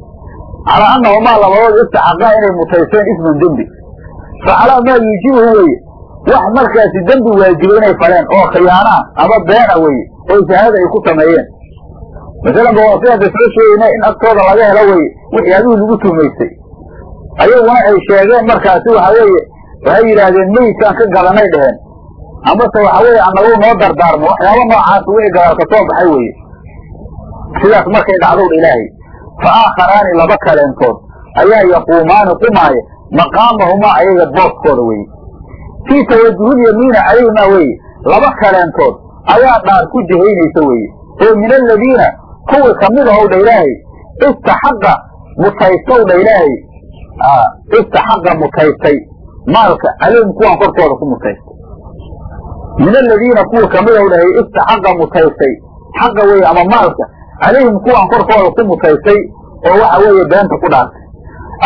calaa annahumaa labadood istaxaqaa inay mutayseen isman dembi. Fa calaa maa yuujibuhu weye wax markaasi dembi waajiba inay faleen oo khiyaanaa ama beena weye oo shahaada ay ku sameeyeen. Masalan waa sidaasa soo sheegayna in agtooda laga helo weye waxyaabihii lagu tumaystay. Ayaguna ay sheegeen markaasi waxa weeye waxay yidhaahdeen meyidkaan ka gadanay dheheen amase waxa weeye anagu noo dardaarmo waxyaaba noocaas wixii gadaal ka soo baxay weye sidaas markay dhacdowdha ilaahay fa aakharaani laba kaleentood ayaa yaquumaani qumaaya maqaamahumaa ayaga booskooda weye fii tawajuhulyamiina calayhimaa weye laba kaleentood ayaa dhaar ku jihaynaysa weye oo min aladiina kuwii ka mid ahowdha ilaahay istaxaqa mutaystowdha ilaahay istaxaqa mutaystay maalka calayhim kuwaan korkooda ku mutaystay min aladiina kuwii ka mid ahw dhahay istaxaqa mutaystay xaqa weye ama maalka calayhim kuwaan korkooda ku mutaystay oo waxa weeye beenta ku dhaartay.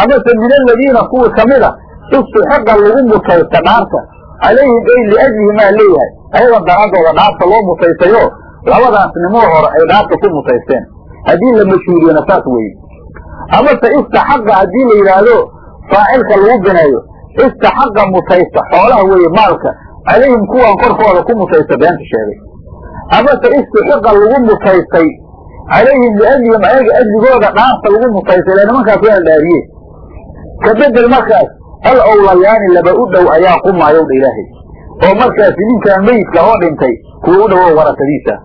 Amase min aladiina kuwii kamida istixiqa lagu mutaysta dhaarta calayhim ay liajlihimaa leeyahay. Ayaga daraadooda dhaarta loo mutaystayo labadaas nimoo hore ay dhaarta ku mutaysteen. Haddii la mashhuuriyona saas weeye. Amase istaxaqa haddii la yidhaahdo faacilka lagu bineeyo istaxaqa mutaysta xoolaha weeye maalka calayhim kuwaan korkooda ku mutaysta beenta sheegay. Amase istixiqa lagu mutaystay calayhim liajlihim ayaga ajligooda dhaarta lagu mutaystay ila nimankaas waa dhaariye ka bedel markaas al owlayaani laba u dhow ayaa qumaayowdha ilaahay oo markaasi ninkaan meyidka oo dhintay kuwa u dhowo warasadiisa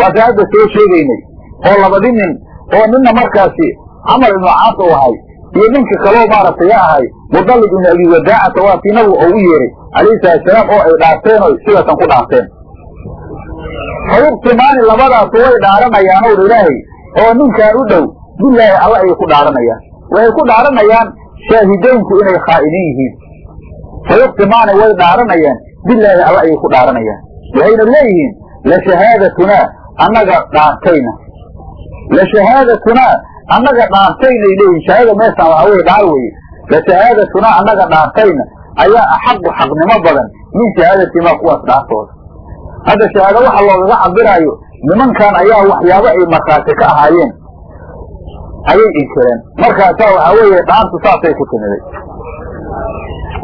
waase hadda soo sheegaynay oo labadi nin oo ninna markaasi camar ibnu caas u ahay iyo ninka kaloo maaragtay ahay mudallib ibnu abi wadaacata waa kii nabigu oo u yeeray calayhi salaatusalaam oo ay dhaarteen oo sidaasan ku dhaarteen fayubtimaani labadaasu way dhaaranayaan owdha ilaahay oo ninkaan u dhow bilaahi alla ayay ku dhaaranayaan. Waxay ku dhaaranayaan shaahideynku inay khaa'iniin yihiin. Fayubtimaani way dhaaranayaan bilaahi alla ayay ku dhaaranayaan. Waxayna leeyihiin lashahaadatuna annaga dhaartayna. Lashahaadatuna annaga dhaartaynay leeyihiin shahaada meeshaan waxaa weye dhaar weye lashahaadatuna annaga dhaartayna. Ayaa axaqu xaqnimo badan min shahaadatimaa kuwaas dhaartooda hadda shahaado waxa loogaga cabiraayo nimankan ayaa waxyaabo ay markhaati ka ahaayeen. Ayay inkireen markaasaa waxaa weeye dhaartu saasay ku timiday.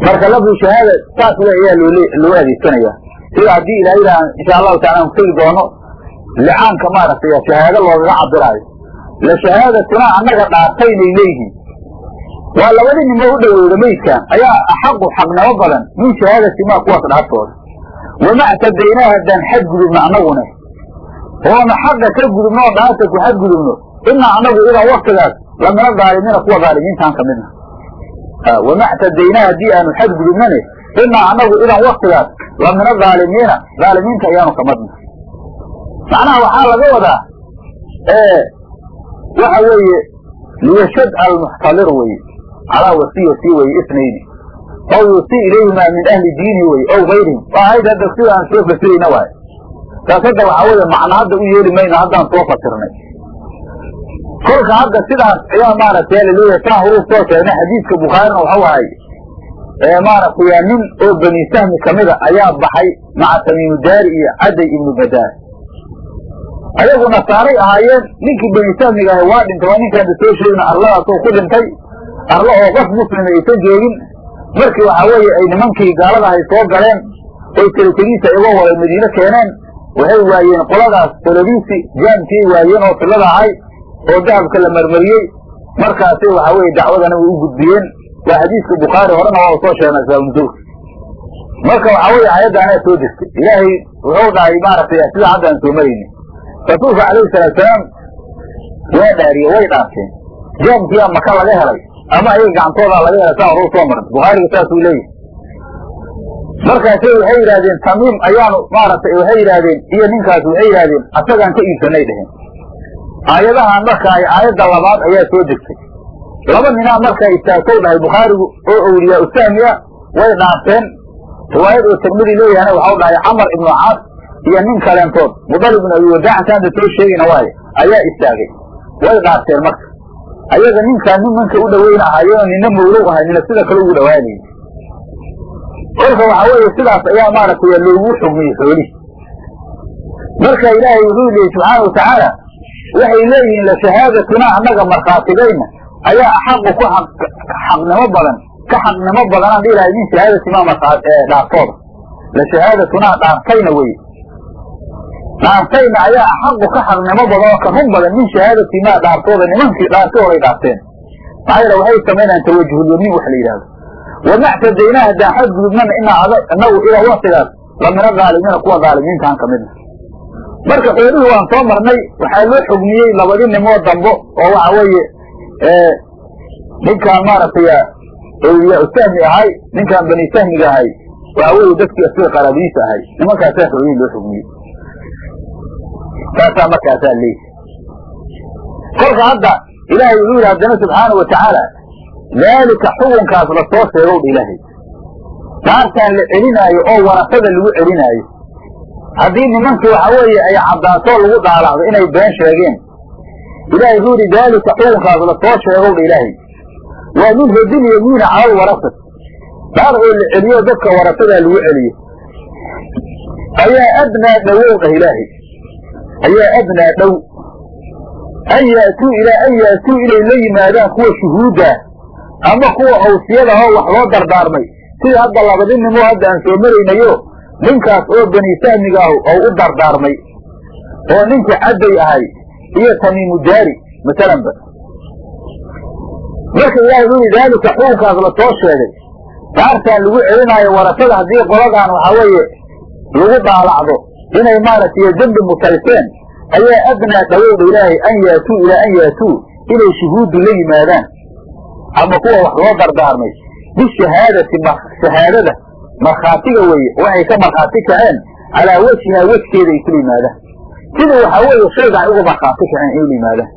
Marka lafdu shahaada saas le ayaa loo adeegsanaya. Sida haddii ilaah yidhaha insha allahu taala aan kutegi doono licaanka maaragtay shahaado loogaga cabiraayo la shahaadatuna annaga dhaartaynay leeyihiin. Waa labadii nimo u dhoweyda meydkan ayaa axaqu xaqnimo badan. Min shahaadati maa kuwaas dhaartooda wamactadaynaa haddaan xadgudubno annaguna oona xaqa ka gudubno oo dhaanta ku xadgudubno inaa annagu idan waktigaas lamina daalimiina kuwa daalimiintaan ka midna wamactadaynaa haddii aanu xadgudubnane inaa annagu idan waktigaas lamina daalimiina daalimiinta ayaanu ka madna macnaha waxaa laga wadaa waxa weeye liyashad almuxtalir weye calaa wasiyati weye isnayni aw yusi ilayhimaa min ahli diini weye ow gayrihim waa hadda sida aan soo fasirayna waay taas hadda waxaa weeye macna hadda u yeeli mayno haddaan soo fasirnay kolka hadda sidaas ayaa maaragtay la leeyahay saa horuu soo sheegnay xadiidka bukhaarina waxau ahay maaragtay nin oo bani sahmi kamida ayaa baxay maca tamiimu daari iyo caday ibnu badaar ayagu nasaaray ahaayeen ninkii bani sahmiga ahay waa dhintay waa ninkaanda soo sheegna arladaasoo ku dhintay arlo oo qof muslima aysan joogin markii waxaa weeye ay nimankii gaalada ahay soo galeen oy teletegiisa iga waday madiine keeneen waxay waayeen qoladaas solodiisi jaamkii waayeen oo filada ahay oo dahabka la marmariyey. Markaasay waxaa weye dacwadana way u gudbiyeen. Waa xadiiska bukhaari horena waa u soo sheegnay saabnuzulka marka waxaa weye aayadda soo degtay ilaahay wuxuu dhahay maaragtay sida hadda soo marayni rasuulka calayhi salaatusalaam waa dhaariye way dhaafteen jaamkiyaa maka laga helay ama ayaga gacantoodaa laga helay saa horuu soo marnay. Bukhaariga saasuu leeyahay. Markaasay waxay yidhahdeen tamiim ayaanu maaragtay waxay yidhahdeen iyo ninkaas waxay yidhahdeen asagaan ka iibsanay dheheen aayadahan marka ay aayadda labaad ayaa soo degtay. Laba ninaa markaa istaagtow dhahay bukhaarigu oo awliyaa usahmiya way dhaafteen riwaayad oo tirmidi leeyahana waxau dhahay camar ibnu caas iyo nin kaleentood. Mudal ibnu abi wadaaca kaanta soo sheegayna waaye ayaa istaagay. Way dhaafteen marka ayaga ninkaa nin ninka u dhaweyna ahaayeenoo nina mawlow ahay nina sida kale ugu dhawaanayay kolka waxaa weeye sidaas ayaa maaragtay loogu xugmiyey xoolihi marka ilaahay wuxuu leeyay subxaana watacaala waxay leeyihiin lashahaadatunaa annaga markhaatigayna ayaa axaqu ku xaqnimo badan ka xaqnimo badanaan dhilahay min shahaadatimaa dhaaftooda lashahaadatunaa dhaaftayna weye dhaaftayna ayaa axaqu ka xaqnimo badan oo ka run badan min shahaadatimaa dhaaftooda nimankii dhaartahooday dhaafteen maxaa yeele waxay samaynayaan tawajuhulyamiin wax la yidhahdo wamactadaynaa haddaan xadgudubnana inaa inagu ilaa waktigaas lamina dhaalimiina kuwa dhaalimiintaan ka midna marka xoolihii waan soo marnay waxaa loo xugmiyey labadii nimoo dambo oo waxa weeye ninkaan maaragtay awliyaa usahmi ahay ninkaan bani sahmiga ahay. Waxa weeye dadkii asiga qaraabadiisa ahay. Nimankaasaa xoolihii loo xugmiyey taasaa markaasaa leeyi kolka hadda ilaahay wuxuu yidhi haddana subxaanau watacaala daalika xukunkaas la soo sheegow dha ilaahay. Daartaan la celinaayo oo warasada lagu celinaayo. Haddii nimankii waxa weeye ay caddaatoo lagu dhaalacdo inay been sheegeen ilahay wuxuu yidhi daalika xukunkaas la soo sheegow dha ilaahay. Waa min radil yamiina calal warasat daar oo la celiyo dadka warasadaa lagu celiyo. Ayaa adnaa dhowow dhah ilaahay ayaa adnaa dhow. An yaatuu ilaa an yaatuu inay la yimaadaan kuwa shuhuudda ama kuwa awsiyadahoo wax loo dardaarmay sida hadda labadi nimoo hadda aan soo maraynayo ninkaas oo bani sahmiga ah oo u dardaarmay oo ninkii cadday ahay iyo tamiimu daari masalanba marka ilaahay uu yidhi daalika xukunkaas la soo sheegay. Daartaan lagu celinaayo warasada haddii qoladan waxaa weeye lagu dhaalacdo inay maaragtay dembi mutayseen ayaa adnaa dhawowda ilaahay an yaatuu ilaa an yaatuu inay shuhuuddu la yimaadaan. Ama kuwa wax loo dardaarmay. Bishahaadati shahaadada markhaatiga weeye waxay ka markhaati kaceen calaa wejhihaa wejkeeda ay kula yimaadaan. Sida waxaa weeye shayga ay uga markhaati kaceen ay ula yimaadaan.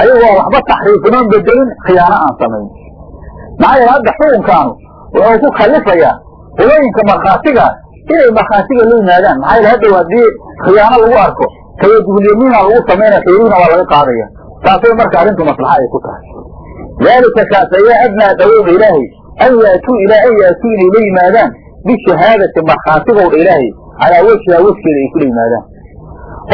Ayagoo waxba taxriifinoon bedelin khiyaano aan samayn. Maxaa yeele hadda xukunkaanu wuxuu ku kalifayaa qulooyinka markhaatigaas inay markhaatiga la yimaadaan. Maxaa yeele hadda haddii khiyaano lagu arko tawajuhulyamiina lagu samaynaya xeeriina waa laga qaadaya taasay marka arrintu maslaxa ay ku tahay. Daalika kaas adnaa dhawowda ilaahay an yaatuu ilaa an yaatuu inay la yimaadaan. Bishahaadati markhaatigowdha ilaahay calaa wejhihaa wejkeeda ay kula yimaadaan.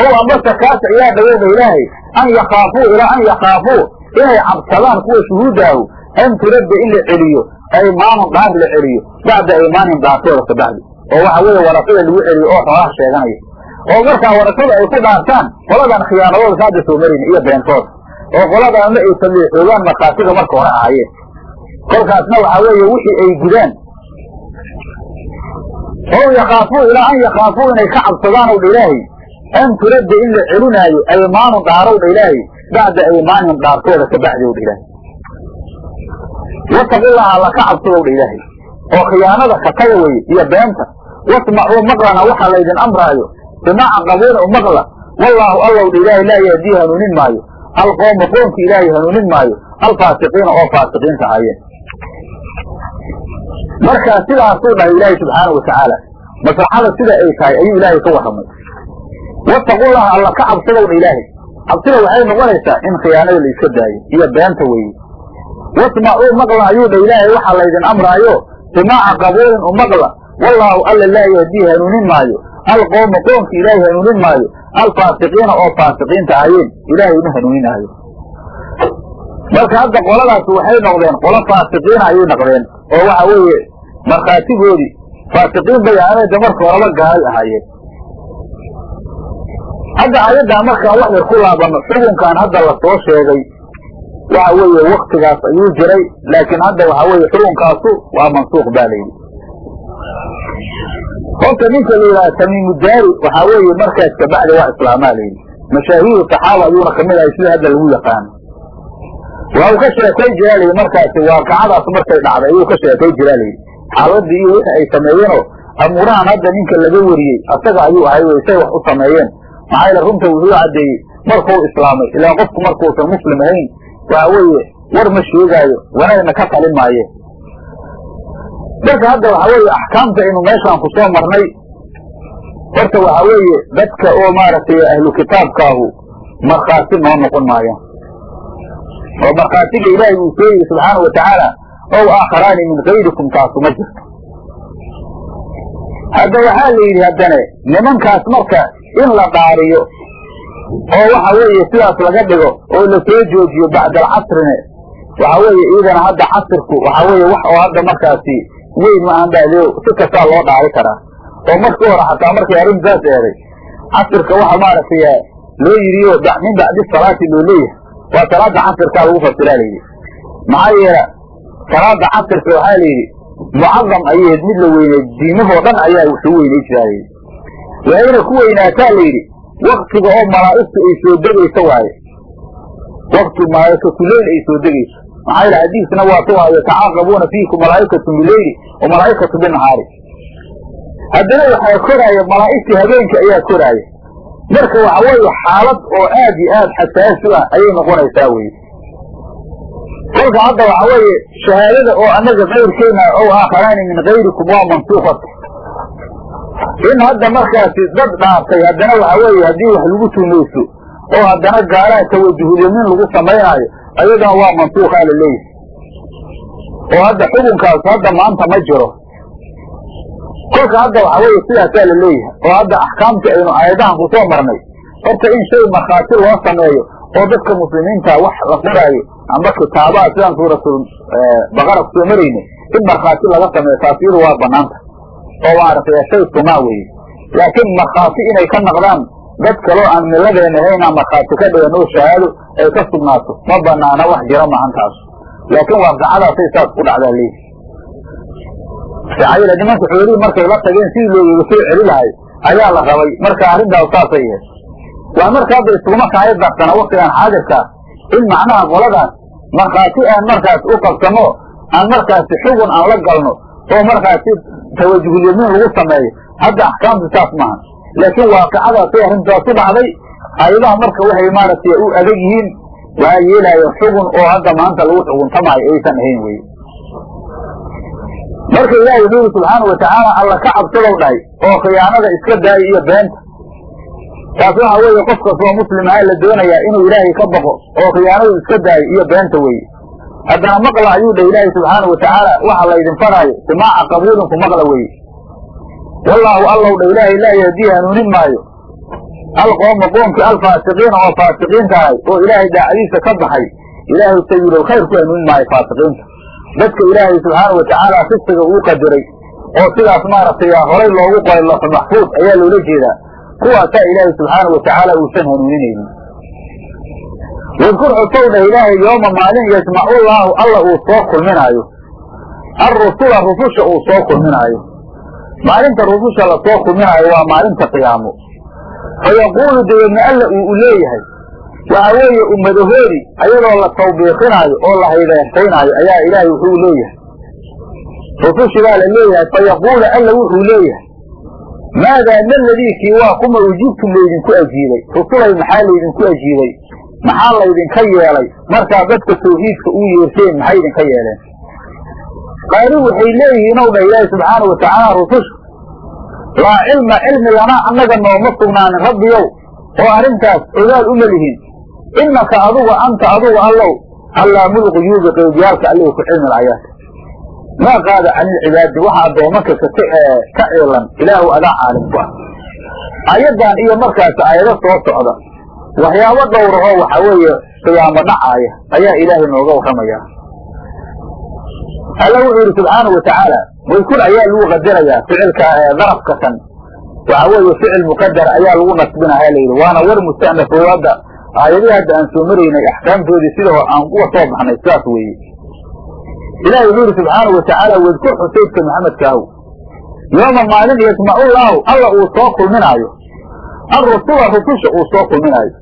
Ow ambase kaas ayaa dhawowda ilaahay an yakhaafuu ilaa an yakhaafuu inay cabsadaan kuwa shuhuuddaahu an turadda in la celiyo aymaanun dhaar la celiyo. Bacda aymaanin dhaartooda ka bacdi oo waxa weeye warasada lagu celiyo oo xoolaha sheeganaya oo markaa warasada ay ku dhaartaan qoladan khiyaanadooda saada soo marayna iyo beentooda oo qoladaanna ay saliixoogaan markhaatiga marka hore ahaayeen. Kolkaasna waxaa weeye wixii ay gudaan. Ow yakhaafuu ilaa an yakhaafuu inay ka cabsadaan ow dha ilaahay an turadda in la celinaayo aymaanun dhaarow dha ilaahay bacda aymaanihim dhaartooda ka bacdi ow dha ilaahay wataqullaha alla ka cabsadow dha ilaahay oo khiyaanada kataga weye iyo beenta wasmacuu maqlana waxaa laydin amraayo. Simaaca qabuuna u maqla. Wallaahu allow dha ilaahay laa yahdii hanuunin maayo. Alqooma qoomka ilaahay hanuunin maayo. Alfaasiqiina oo faasiqiinta ahaayeen. Markaa sidaasuu dhahay ilaahay subxaana wa maslaxada sida ay tahay ayuu ilaahay ka warramay. Wattaqullaha alla ka cabsadow dha ilaahay. Cabsida waxay noqonaysaa in khiyaanada la iska daayo iyo beenta weeye. Wasmacuu maqla ayuu dha ilaahay waxaa laydin amraayo. Simaaca qabuulin u maqla wallaahu alla laa yahdii hanuunin maayo. Alqooma qoomka ilaahay hanuunin maayo. Alfaasiqiina oo faasiqiinta ahayeen ilaahay uma hanuuninaayo marka hadda qoladaas waxay noqdeen qolo faasiqiina ayay noqdeen oo waxa weeye markhaatigoodii faasiqiin bay ahaaneda marka horaba gaalay ahaayeen. Hadda ayaddaa markaa wax yar ku laabano xukunkan hadda la soo sheegay waxa weeye waktigaas ayuu jiray laakiin hadda waxa weeye xukunkaasu waa mansuuq ba layidhi horta ninka la yidhaha tamiimudaari waxaa weeye markaas kabacdi waa islaamaa layidhi mashaahiiru saxaaba ayuuna ka mid ahay sida hadda lagu yaqaano waa uu ka sheekay jiraa layidhi markaasi waaqacadaas markay dhacday ayuu ka sheekay jiraa layidhi xaaladii iyo wixii ay sameeyeenoo amuurahan hadda ninka laga wariyey asaga ayuu ahay wey say wax u sameeyeen. Maxaa yaele runta wuxuu caddeeyey markuu islaamay ilaa qofku markuusan muslim ahayn waxa weeye war ma sheegaayo wanaagna ka talin maaye marka hadda waxa weeye axkaamta aynu meeshaan ku soo marnay. Horta waxa weeye dadka oo maaragtay ahlu kitaabkaahu markhaati noo noqon maayaan oo markhaatiga ilaahay uu yidhi subxaana wa tacaala ow aakharaani min gayrikum taasu ma jirto. Hadda waxaa la yidhi haddane nimankaas marka in la dhaariyo oo waxa weeye sidaas laga dhigo oo la joojiyo bacda alcasrine waxa weeye iidana hadda casirku waxa weeye wax oo hadda markaasi weyn ma aan dhahdo si kastaa loo dhaari karaa. Oo markii hore xataa markay arrintaas eeday casirka waxa maaragtay loo yidhiyo min bacdi salaati loo leeyahay. Waa salaada casirkaa lagu fasiraa layidhi maxaa yeela salaada casirka waxaa layidhi mucadam ayayd mid la weynay diimahoo dhan ayaa wuxuu weynay jiraa layidhi waayna ku weynaataa layidhi waktiga oo malaa'igtu ay soo degayso waaye. Wakti malaa'ikatuleyl ay soo degayso maxaa yeele xadiisna waa ku hayo tacaaqabuuna fiikum malaa'ikatu bileyli wa malaa'ikatu binahaari haddana waxaa koraaya malaa'igtii habeenka ayaa koraaya marka waxa weeye xaalad oo aad iyo aad xasaasi ah ayay noqonaysaa weye kolka hadda waxa weeye shahaadada oo annaga kayrkeena ow aakharaani min gayrikum waa mansuuqata in hadda markaasi dad dhaartay haddana waxa weeye haddii wax lagu tumayso oo haddana gaalaha tawajuhulyamiin lagu samaynaayo ayadana waa mansuuqaa la leeyahay oo hadda xukunkaas hadda maanta ma jiro. Kolka hadda waxa weeye sidaasaa la leeyahay oo hadda axkaamtii aynu aayadahan ku marnay. Horta in shay markhaati loo sameeyo oo dadka muslimiinta wax la qoraayo amba kitaabaha sidaan suuratul baqara ku soo marayne in markhaati laga sameeyo taas iyadu waa banaanta oo maaragtay shay sunaa weeye. Laakiin markhaati inay ka naqdaan dad kaloo aan miladeena haynaa markhaati ka dhigan oo shahaado ay ka sugnaato ma banaana wax jira maahan taas laakiin waaqicadaasay saas ku dhacdaa leeyi yeele nimanka xoolihii markay la tageen sidii loogaga soo celi lahay ayaa la rabay. Marka arrintaas saasay ahayd waa marka hadda iskuma kaayo darsana waktigan xaadirkaa in macnaha qoladaas markhaati aan markaas u qabsano aan markaasi xugun aan la galno oo markaasi tawajuhulyamiin lagu sameeyo hadda axkaamtu saas maaha laakiin waaqicadaasay arrintaas u dhacday ayadaha marka waxay maaragtay u adag yihiin waxaa yeelaya xugun oo hadda maanta lagu xuguntamaayo aysan ahayn weye marka ilaahay wuxuu yidhi subxaana watacaala alla ka cabsadow dhahay oo khiyaanada iska daayo iyo beenta. Taas waxa weeye qof kastoo muslim aha la doonayaa inuu ilaahay ka baqo oo khiyaanadu iska daayo iyo beenta weeye. Haddana maqla ayuu dhah ilaahay subxaana watacaala waxa laydin faraayo simaaca qabuulinku maqla weeye wallaahu allow dha ilaahay laa yahdii hanuunin maayo. Alqooma qoomkii alfaasiqiina oo faasiqiinta ahay oo ilaahay daacadiisa ka baxay. Ilaahay sayilow khayr ku hanuunin maayo faasiqiinta. Dadka ilaahay subxaana watacaala fisiga uu qadiray oo sidaas maaragtay horay loogu qoray laxu maxfuud ayaa loola jeedaa. Kuwaasaa ilaahay subxaana watacaala uusan hanuuninaynin wadkur xusow dhah ilaahay yooma maalin yajmacu llaahu alla uu soo kulminaayo. Alrusula rususha uu soo kulminaayo maalinta rususha la soo kulminayo waa maalinta qiyaamo fa yaquulu dabeedna alla uu leeyahay waxa weeye ummadahoodii ayadoo la tawbiiqinaayo oo la haydeertaynaayo ayaa ilaahay wuxuu leeyahay. Rusushi baa la leeyahay fa yaquulu alla wuxuu leeyahay maadaa ma ladiikii waa kuma ujibtum laydinku ajiibay rusulay maxaa laydinku ajiibay? Maxaa laydinka yeelay? Markaa dadka tawxiidka uu yeerteen maxay idinka yeeleen qaaluu waxay leeyihiin ow dha ilaahi subxaana watacaala rususha laa cilma cilmi lanaa annaga nooma sugnaanin rabbiyow. Oo arrintaas ogaal uma lihin innaka aduga anta aduga allow. Allaamulquyuubi qeybyaalka allihi ku cilmi layaat maa qaada cani ilcibaadi waxa addoomanka ka ciilan ilaahu adaa caalim ku ah. Ayaddan iyo markaas aayado soo socda. Waxyaabo dhowrahoo waxa weeye qiyaamo dhacaaya ayaa ilaahay nooga warramayaa alla wuxuu yidhi subxaanau watacaala wadkur ayaa lagu qadarayaa ficilka darafka kan. Waxa weeye ficil muqadar ayaa lagu nasbinaya layidhi waana war musta'nafo hadda aayadihii hadda aan soo maraynay axkaamtoodii sida aan uga soo baxnay sidaas weeye. Ilahi wuxuu yidhi subxaanau watacaala wadkur xusaydka maxamedkaahu. Yooma maalin yajmacullaahu alla uu soo kulminaayo. Alrusula rususha uu soo kulminaayo.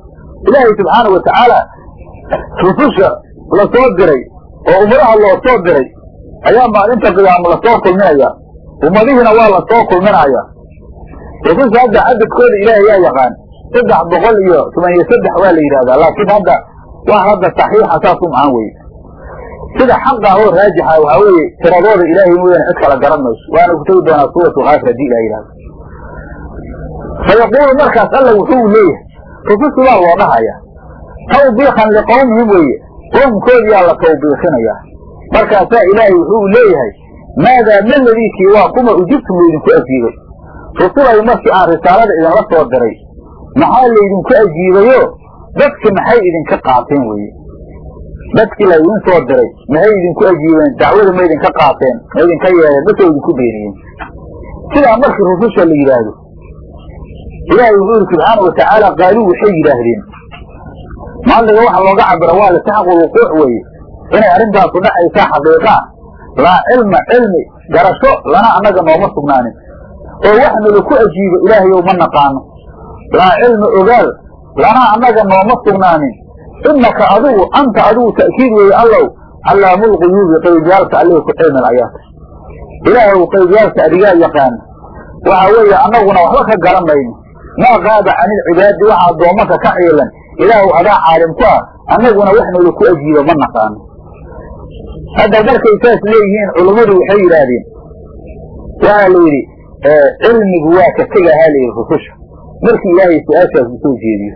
Ilaahay subxaana watacaala rususha la soo diray oo ummadaha loo soo diray ayaa maalinta qiyaamo la soo kulminaya ummadihiina waa la soo kulminaya rususha hadda cadadkooda ilaahay yaa yaqaan. Saddex boqol iyo toban iyo saddex waa la yidhahdaa laakiin hadda wax hadda saxiixa saas u weye sida xaqa oo raajixa waxaa weeye tiradooda ilaahay mooyaane cid kala garan mayso. Waana ku tegi doonaa suuratu kaafir haddii ilah yidhahdo fayaquulu markaas alla wuxuu leeyahay rusushi baa loo dhahaya tawbiikan liqowmihim weeye. Qoomkoodiyaa la tawbiikinayaa markaasaa ilaahay wuxuu leeyahay maadaa ma ladiikii waa kuma ujibtum laydinku ajiibay? Rusulay markii aan risaalada idinla soo diray maxaa laydinku ajiibayo? Dadki maxay idinka qaateen weeye? Dadkii laydin soo diray maxay idinku ajiibeen? Dacwada ma idinka qaateen ma idinka yeeleen mase idinku beeniyeen sidaa markii rususha la yidhaahdo ilaahay wuxuu yidhi subxaana watacaala qaaluu waxay yidhaahdeen. Maaliga waxa looga cabira waa litaxaqu wuquuc weeye inay arrintaasu dhacaysaa xaqiiqaa laa cilma cilmi garasho lana annaga nooma sugnaanin. Oo wax nalaku ajiibo ilaahayow ma naqaano. Laa cilma ogaal lana annaga nooma sugnaanin. Inaka adigu anta adigu ta'kiid weeye allow callaamulquyuubi qaybyaalka allihi ku cilmil ayaata ilaahow qaybyaalka adigaa yaqaana waxa weeye annaguna waxba ka garan mayno maa qaada can ilcibaadi waxa addoomanka ka ciilan ilaahu adaa caalim ku ah annaguna wax nalaku ajiibo ma naqaano hadda markay saas leeyihiin culummadu waxay yidhaahdeen waxaa la yidhi cilmigu waa ka tegahaa layidhi rususha. Markii ilaahay su'aashaas u soo jeediyo.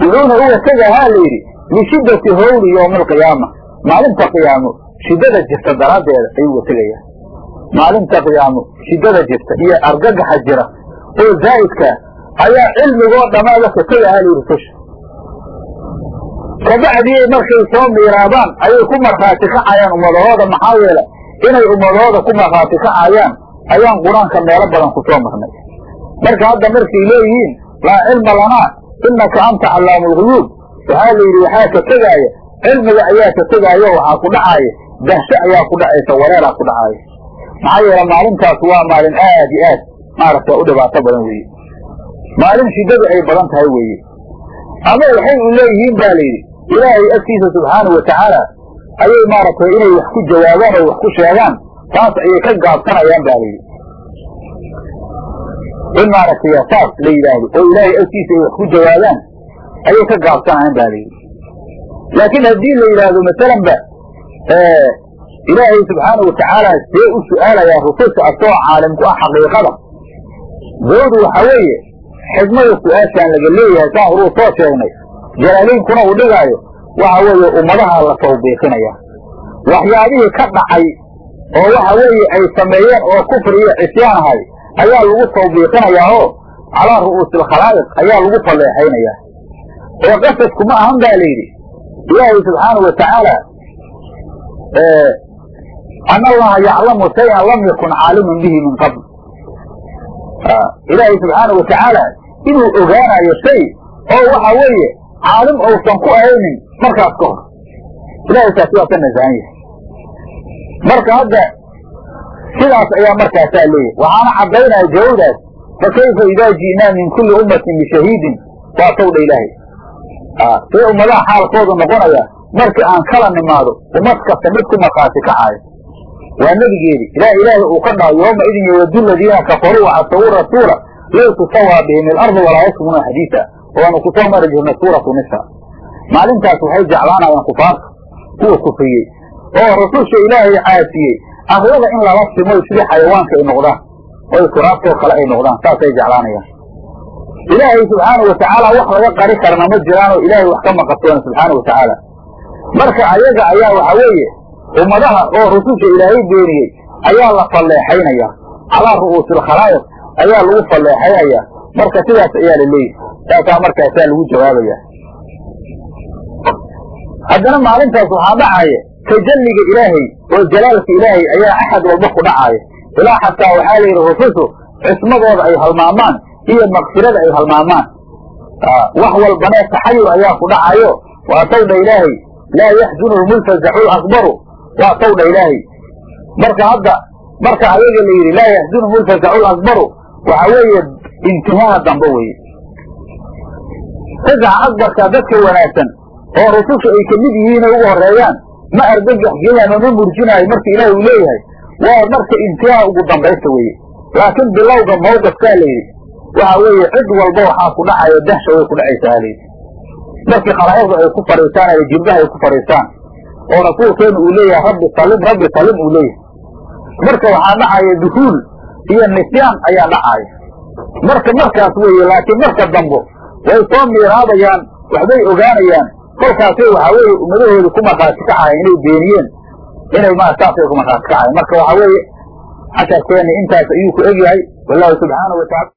Wuxuuna uga tegahaa layidhi lishiddati hawli yowma alqiyaama maalinta qiyaamo shiddada jirta daraaddeeda ayuu uga tegayaa maalinta qiyaamo shiddada jirta iyo argagaxa jira oo zaa'idkaa ayaa cilmigoo dhammaada ka tegahaa layidhi rususha kabacdii markay soo miiraabaan ayay ku markhaati kacayaan ummadahooda. Maxaa yeele inay ummadahooda ku markhaati kacayaan ayaan qur'aanka meelo badan ku soo marnay. Marka hadda markay leeyihiin laa cilma lanaa inaka anta callaamu lguyuub waxaa la yidhi waxaa ka tegaaya cilmiga ayaa ka tegaayo waxaa ku dhacaaya dahsho ayaa ku dhacaysa wareeraa ku dhacaaya maxaa yeele maalintaas waa maalin aad iyo aad maaragta u dhibaato badan weeye. Maalin shiddadu ay badan tahay weeye. Ama waxay u leeyihiin ba la yidhi ilaahay agtiisa subxaanau watacaala ayay maaragtay inay wax ku jawaabaan oo wax ku sheegaan taas ayay ka gaabsanayaan ba layidhi. In maaragtay saas la yidhaahdo oo ilaahay agtiisa ay wax ku jawaabaan ayay ka gaabsanayaan ba layidhi. Laakiin haddii la yidhaahdo masalan ba ilaahay subxaanau watacaala see u su'aalayaa rususha asoo caalim ku ah xaqiiqada doodu waxa weeye xigmada su'aashaan laga leeyahay saan horuu soo sheegnay jalaalaynkuna uu dhigaayo waxa weeye ummadaha la tawbiiqinaya. Waxyaabihii ka dhacay oo waxa weeye ay sameeyeen oo kufri iyo cisyaan ahay ayaa lagu tawbiiqinayaa oo calaa ru'uusi alkhalaa'iq ayaa lagu falleexaynayaa. Oo qasadku ma ahan ba layidhi ilaahay subxaanau watacaala ana allaha yaclamu shayan lam yakun caaliman bihi min qabl. Ilaahay subxaanau watacaala inuu ogaanayo shay oo waxa weeye caalim ousan ku ahaynin markaas ka hor. Ilahay taasi waa ka nasahan yahay marka hadda sidaas ayaa markaasaa leeyahy waxaana caddaynaya jawabdaas fa idaa ji'naa min kulli ummatin bishahiidin waa tawdha ilaahay. See ummadaha xaalkoodu noqonaya markii aan kala nimaado ummad kasta mid ku markhaati kacaayo waa nebigeedi. Ilaa ilaahay uu ka dhaho yooma idin yawadu ladiina kafaruu wacasawu rasuula low tusawaa bihim ilardu walaa yasmuna xadiisa waanu ku soo mari jirnay suuratu nisa maalintaas waxay jeclaanayaan kufaarta kuwa kufriyey oo rasusha ilaahay caasiyey arlada in lala simoy sidii xayawaanka ay noqdaan oy kuraabtoo kale ay noqdaan saasay jeclaanayaan. Ilaahay subxaana watacaala wax laga qari karna ma jiraan oo ilaahay wax ka maqasoona subxaana watacaala marka ayaga ayaa waxa weeye ummadaha oo rususha ilaahay beeniyey ayaa la falleexaynaya calaa ru'uusil khalaa'iq ayaa lagu falleexaynaya marka sidaas ayaa la leeyahy saasaa markaasaa lagu jawaabaya. Haddana maalintaas waxaa dhacaya tajalliga ilaahay oo jalaalka ilaahay ayaa axad walba ku dhacaya ilaa xataa waxaa la yidhi rusushu cismadooda ay halmaamaan iyo makfirada ay halmaamaan. Wax walbane taxayur ayaa ku dhacayo waa tawdha ilaahay laa yaxzunu lmultazacu lakbaru waa tawdha ilaahay. Marka hadda marka ayaga la yidhi laa yaxzunu multazacu lakbaru waxa weeye intihaha dambe weye fazaca akbarka dadka wanaagsan oo rususha ay ka mid yihiin ay ugu horeeyaan ma argagax gelaan oo ma murjinaayo marka ilaahay uu leeyahay. Waa marka intihaa ugu dambaysta weye laakiin bilowga mawqifkaa la yidhi waxa weeye cid walba waxaa ku dhacayo dahsha way ku dhacaysaa halayidhi markii khalaa'iqdu ay ku fadhiistaan ay jilbaha ay ku fadhiistaan oo rasuulkeenu uu leeyahay rabbi salim rabbi salim uu leeyahay. Marka waxaa dhacaya duhuul iyo nisyaan ayaa dhacaya. Marka markaas weeye laakiin marka dambo way soo miiraabayaan waxbay ogaanayaan. Kolkaasay waxaa weeye ummadahooda ku markhaati kacaya inay beeniyeen. Inay ma saasay ku markhaati kacaya marka waxaa weeye casharkeenni intaas ayuu ku egyahay. Wallahu subxaana wataala